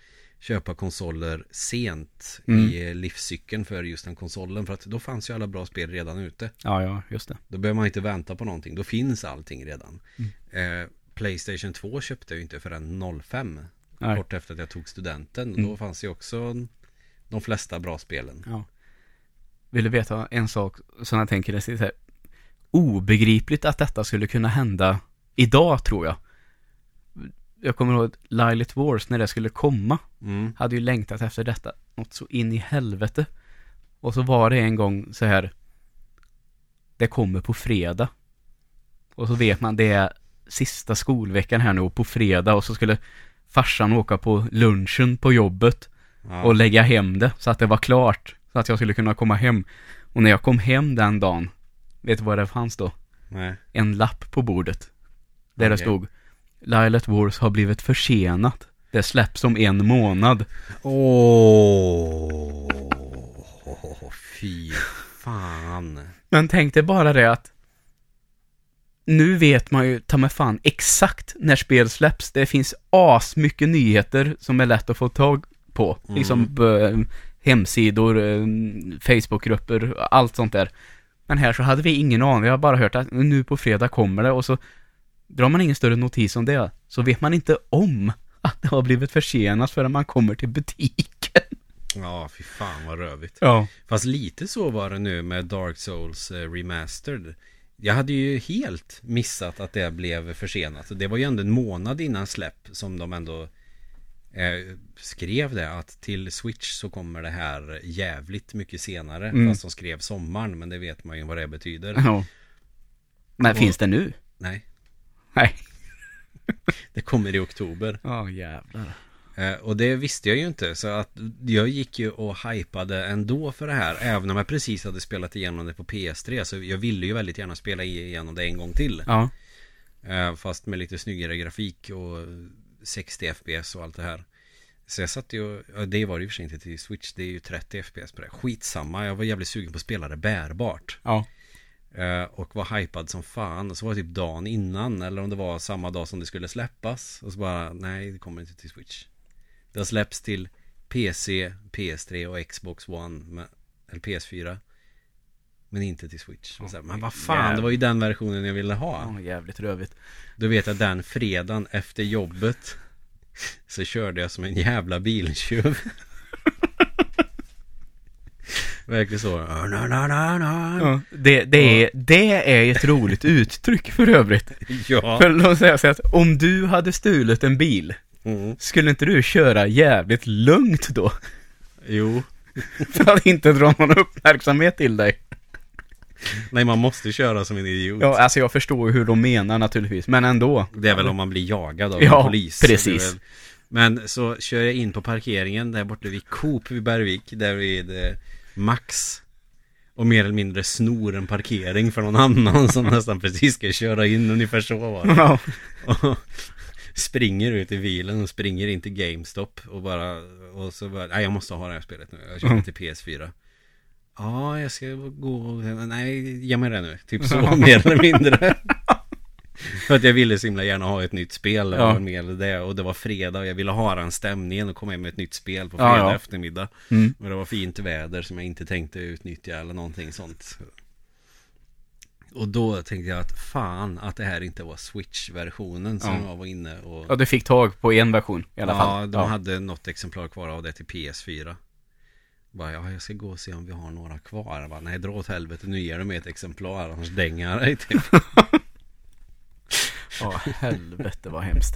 köpa konsoler sent
Mm.
i livscykeln för just den konsolen. För att då fanns ju alla bra spel redan ute.
Ja, ja, just det.
Då behöver man inte vänta på någonting. Då finns allting redan.
Mm.
Eh, Playstation 2 köpte jag ju inte förrän 05.
Nej.
Kort efter att jag tog studenten.
Mm.
Då fanns ju också de flesta bra spelen.
Ja. Vill du veta en sak som jag tänker är så här obegripligt att detta skulle kunna hända idag tror jag. Jag kommer ihåg Lilith Wars när det skulle komma
Mm.
hade ju längtat efter detta något så in i helvete. Och så var det en gång så här det kommer på fredag. Och så vet man det är sista skolveckan här nu och på fredag och så skulle farsan åka på lunchen på jobbet
Ja.
och lägga hem det så att det var klart. Så att jag skulle kunna komma hem. Och när jag kom hem den dagen, vet du vad det fanns då?
Nej.
En lapp på bordet. Där det
Okej.
stod Lilet Wars har blivit försenat. Det släpps om en månad.
Åh, fy fan.
Men tänk dig bara det att nu vet man ju ta mig fan exakt när spel släpps. Det finns as mycket nyheter som är lätt att få tag på.
Mm.
Liksom eh, hemsidor, eh, Facebookgrupper, allt sånt där. Men här så hade vi ingen aning. Vi har bara hört att nu på fredag kommer det och så drar man ingen större notis om det. Så vet man inte om att det har blivit försenat förrän man kommer till butiken.
Ja, fy fan vad rövigt.
Ja.
Fast lite så var det nu med Dark Souls eh, Remastered. Jag hade ju helt missat att det blev försenat. Det var ju ändå en månad innan släpp som de ändå eh, skrev det att till Switch så kommer det här jävligt mycket senare.
Mm.
Fast de skrev sommaren, men det vet man ju vad det betyder.
ja. Men
Och-
finns det nu?
Nej,
Nej.
det kommer i oktober.
Ja, jävlar.
Eh, och det visste jag ju inte så att jag gick ju och hypade ändå för det här Även om jag precis hade spelat igenom det på PS3 Så jag ville ju väldigt gärna spela igenom det en gång till
Ja.
eh, Fast med lite snyggare grafik och 60 FPS och allt det här. Så jag satt ju, det var det ju för sig inte till Switch Det är ju 30 FPS på det. Skitsamma, jag var jävligt sugen på att spela det bärbart.
Ja.
Eh, Och var hypad som fan. Och så var det typ dagen innan Eller om det var samma dag som det skulle släppas. Och så bara, nej det kommer inte till Switch. Det har släppts till PC, PS3 och Xbox One Eller PS4 Men inte till Switch
Ja,
så här, Men vad fan,
jävlar.
det var ju den versionen jag ville ha
Ja, jävligt rövigt.
Då vet jag den fredagen efter jobbet Så körde jag som en jävla biltjuv Verkligen så na, na, na, na.
Ja, det, det, är, det är ett roligt uttryck för övrigt.
Ja
För låt säga så att om du hade stulit en bil,
mm.
skulle inte du köra jävligt lugnt då?
Jo
För att inte dra någon uppmärksamhet till dig.
Nej man måste köra som en idiot
Ja, alltså jag förstår hur de menar naturligtvis, men ändå.
Det är väl om man blir jagad av
Ja,
en polis
precis.
Är väl- Men så kör jag in på parkeringen där borta vid Coop vid Bergvik Där vid eh, Max Och mer eller mindre snor en parkering för någon annan som nästan precis ska köra in ungefär så var det
Ja.
och springer ut i bilen och springer in till GameStop och bara och så bara, nej jag måste ha det här spelet nu, jag
Mm.
till PS4 Ja, jag ska gå och, nej ge mig det nu, typ så mer eller mindre För att jag ville så himla gärna ha ett nytt spel
Ja.
och mer det och det var fredag och jag ville ha den stämningen och komma hem med ett nytt spel på
Ja,
fredag
ja.
eftermiddag
Mm.
och det var fint väder som jag inte tänkte utnyttja eller någonting sånt Och då tänkte jag att fan att det här inte var Switch-versionen som
Ja.
jag var inne och
ja, du fick tag på en version i alla
ja,
fall.
de hade något exemplar kvar av det till PS4 bara, ja, jag ska gå och se om vi har några kvar. Jag bara, nej, dra åt helvete. Nu ger de mig ett exemplar, annars dängar jag dig typ.
Ja, helvete vad hemskt.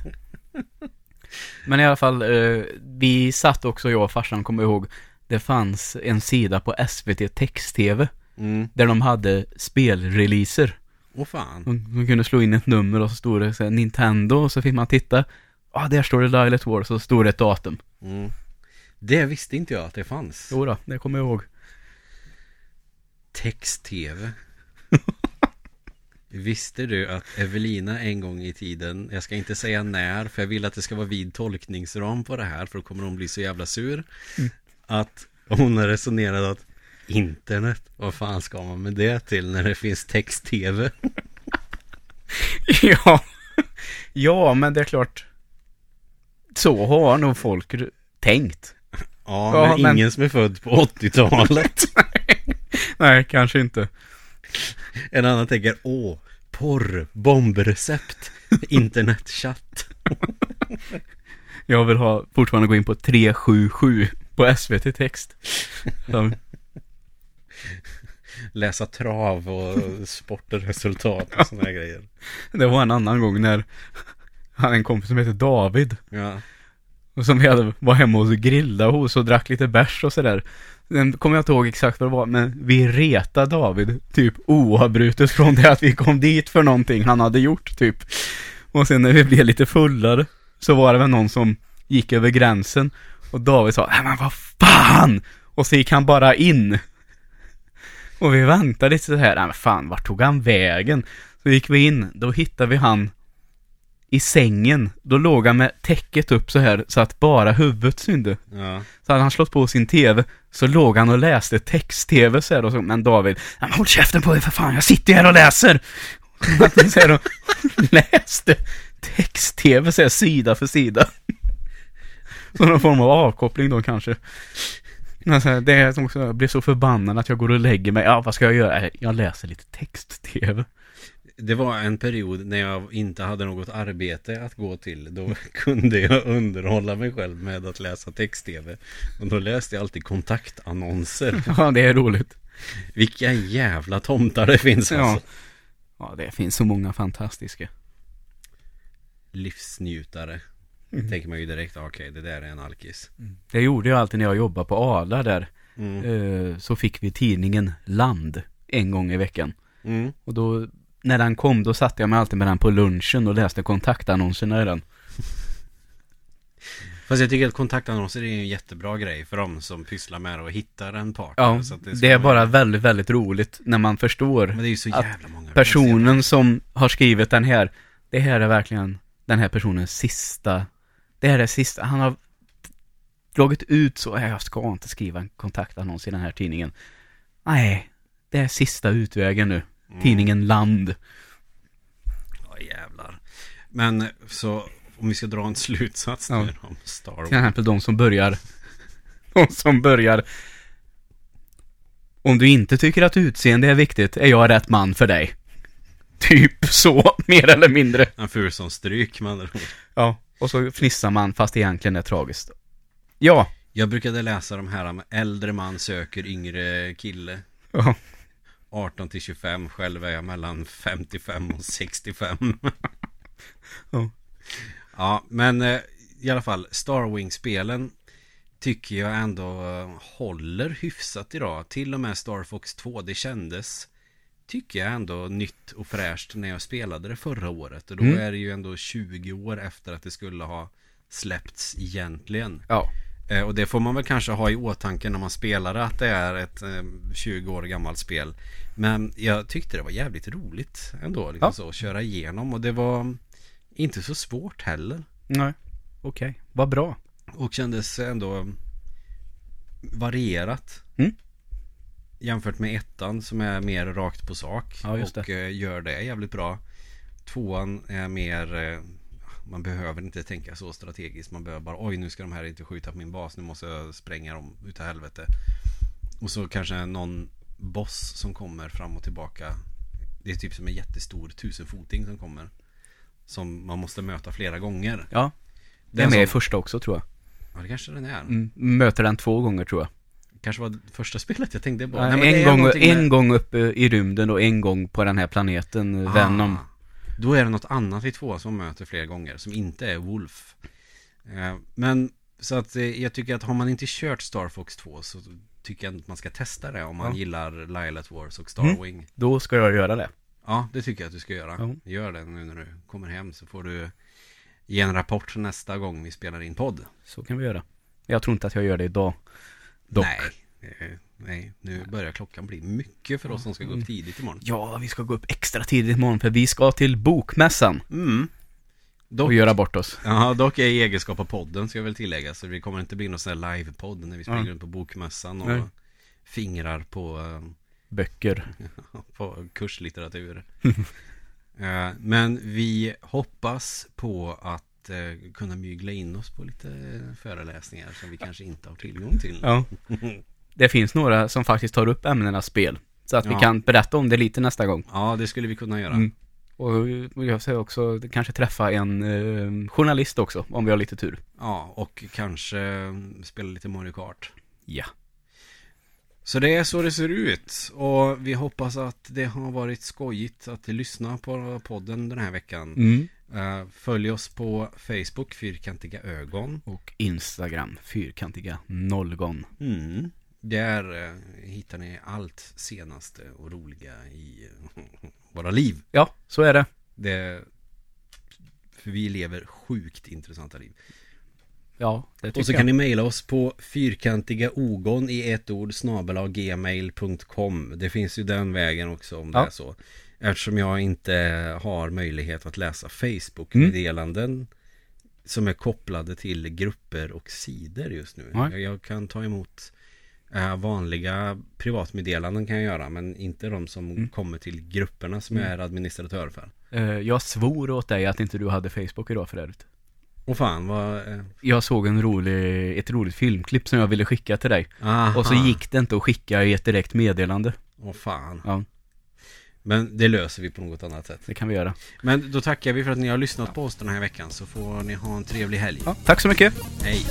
Men i alla fall, eh, vi satt också, jag och farsan, kommer ihåg, det fanns en sida på SVT Text-TV
Mm.
där de hade spelreleaser.
Åh fan.
Man, man kunde slå in ett nummer och så stod det så här, Nintendo och så fick man titta. Ja, ah, där står det Lilet War, så stod det ett datum.
Mm. Det visste inte jag att det fanns.
Jo då, det kommer jag ihåg.
Text-tv. Visste du att Evelina en gång i tiden, jag ska inte säga när, för jag vill att det ska vara vid tolkningsram på det här, för då kommer hon bli så jävla sur. Att hon har resonerat att internet, vad fan ska man med det till när det finns text-tv?
ja. ja, men det är klart. Så har nog folk tänkt.
Ja,
Ja,
men,
men-
ingen som är född på 80-talet.
Nej, kanske inte.
en annan tänker, åh, porr, bombrecept, internetchatt.
Jag vill ha, fortfarande gå in på 377 på SVT Text. Så,
Läsa trav och sportresultat och sådana grejer.
det var en annan gång när han en kompis som heter David.
Ja,
och som vi hade, var hemma och grillade hos och drack lite bärs och sådär. Sen kommer jag inte ihåg exakt vad det var, men vi retade David typ oavbrutet från det att vi kom dit för någonting han hade gjort typ. Och sen när vi blev lite fullare så var det väl någon som gick över gränsen och David sa, nej men vad fan! Och så gick han bara in. Och vi väntade lite så här, nej men fan, vart tog han vägen? Så gick vi in, då hittade vi han i sängen. Då låg han med täcket upp så här så att bara huvudet synte.
ja.
Så hade han slått på sin TV, så låg han och läste text-TV så här och så, men David, "Ja, men håll käften på dig för fan, jag sitter här och läser! Han så här och läste text-TV så här, sida för sida. Så någon form av avkoppling då kanske. Men så här, det är som också, jag blir så förbannad att jag går och lägger mig, ja vad ska jag göra? "Äh, Jag läser lite text-TV.
Det var en period när jag inte hade något arbete att gå till. Då kunde jag underhålla mig själv med att läsa text-tv. Och då läste jag alltid kontaktannonser.
Ja, det är roligt.
Vilka jävla tomtar det finns
Ja.
alltså.
Ja, det finns så många fantastiska.
Livsnjutare.
Mm.
Tänker man ju direkt, okej det där är en alkis.
Det gjorde jag alltid när jag jobbade på Arla där.
Mm.
Eh, så fick vi tidningen Land en gång i veckan.
Mm.
Och då, när den kom, då satte jag mig alltid med den på lunchen och läste kontaktannonserna i den.
Fast jag tycker att kontaktannonser är en jättebra grej för de som pysslar med det och hittar en partner.
Ja, det,
ska
är bara väldigt, väldigt roligt när man förstår
Men det är ju så
att personen som har skrivit den här, det här är verkligen den här personens sista, det här är sista, han har dragit ut så, "Nej, jag ska inte skriva en kontaktannons i den här tidningen. Nej, det är sista utvägen nu.
Mm.
Tidningen Land.
Ja jävlar. Men så om vi ska dra en slutsats
Ja.
nu om Star Wars.
Till exempel de som börjar, de som börjar Om du inte tycker att utseende är viktigt, är jag rätt man för dig. Typ så, mer eller mindre.
En ful som stryk med andra ord.
Ja, och så fnissar man fast det egentligen är tragiskt. Ja,
Jag brukade läsa de här med äldre man söker yngre kille.
ja,
18 till 25, själv är jag mellan 55 och 65.
Ja.
Ja, men eh, i alla fall Star Wings-spelen tycker jag ändå eh, håller hyfsat idag. Till och med Star Fox 2, det kändes tycker jag ändå nytt och fräscht när jag spelade det förra året. Och då
Mm.
är det ju ändå 20 år efter att det skulle ha släppts egentligen.
ja.
Eh, Och det får man väl kanske ha i åtanke när man spelar det, att det är ett eh, 20 år gammalt spel. Men jag tyckte det var jävligt roligt ändå liksom
Ja.
så, att köra igenom och det var inte så svårt heller.
Nej, okej, vad bra.
Och kändes ändå varierat.
Mm.
Jämfört med ettan som är mer rakt på sak.
Ja,
och eh, gör det jävligt bra. Tvåan är mer eh, man behöver inte tänka så strategiskt. Man behöver bara oj nu ska de här inte skjuta på min bas. Nu måste jag spränga dem utav helvete. Och så kanske någon boss som kommer fram och tillbaka. Det är typ som en jättestor tusenfoting som kommer. Som man måste möta flera gånger.
Ja, det är
Den
med i
som-
första också tror jag.
Ja det kanske den är.
Mm, möter den två gånger tror jag.
Kanske var det första spelet jag tänkte på.
Ja,
Nej,
en, gång, en
med-
gång uppe i rymden och en gång på den här planeten
Ah,
Venom.
Då är det något annat i två som möter flera gånger som inte är Wolf. Eh, Men så att eh, jag tycker att har man inte kört Star Fox 2 så tycker jag att man ska testa det om man
Ja.
gillar Lilat Wars och Starwing.
Mm. Då ska jag göra det.
Ja, det tycker jag att du ska göra.
Ja.
Gör det nu när du kommer hem så får du ge en rapport nästa gång vi spelar in podd.
Så kan vi göra. Jag tror inte att jag gör det idag. Dock.
Nej, nej, nu börjar klockan bli mycket för oss som ska gå upp tidigt imorgon.
Ja, vi ska gå upp extra tidigt imorgon för vi ska till Bokmässan
Mm. Dock,
och göra bort oss.
ja, dock är i egenskap av podden ska jag väl tillägga. Så det kommer inte bli någon sån här live-podd när vi springer
Ja.
runt på bokmässan och
Nej.
fingrar på, eh,
Böcker.
på kurslitteratur. Eh, Men vi hoppas på att att eh, kunna mygla in oss på lite föreläsningar som vi kanske inte har tillgång till.
Ja. Det finns några som faktiskt tar upp ämnena spel. Så att vi
Ja.
kan berätta om det lite nästa gång.
Ja, det skulle vi kunna göra.
Mm. Och jag säger också kanske träffa en eh, journalist också, om vi har lite tur.
Ja, och kanske mm, spela lite Mario Kart.
Ja.
Så det är så det ser ut. Och vi hoppas att det har varit skojigt att lyssna på podden den här veckan.
Mm.
Eh, följ oss på Facebook, Fyrkantiga ögon.
Och Instagram, fyrkantiga nollgon.
Mm. Där eh, hittar ni allt senaste och roliga i våra liv.
Ja, så är det.
Det, för vi lever sjukt intressanta liv.
Ja, det tycker
Och så
jag.
kan ni mejla oss på fyrkantiga ogon i ett ord gmail.com. Det finns ju den vägen också om det
Ja.
är så. Eftersom jag inte har möjlighet att läsa Facebook-meddelanden som är kopplade till grupper och sidor just nu.
Nej.
Jag, jag kan ta emot eh, vanliga privatmeddelanden kan jag göra men inte de som
Mm.
kommer till grupperna som jag är administratör för.
Eh, jag svor åt dig att inte du hade Facebook idag för övrigt.
Och fan vad... Eh,
Jag såg en rolig, ett roligt filmklipp som jag ville skicka till dig.
aha.
Och så gick det inte att skicka i ett direkt meddelande.
Åh fan.
Ja,
Men det löser vi på något annat sätt.
det kan vi göra.
Men då tackar vi för att ni har lyssnat på oss den här veckan så får ni ha en trevlig helg.
Ja, tack så mycket.
Hej!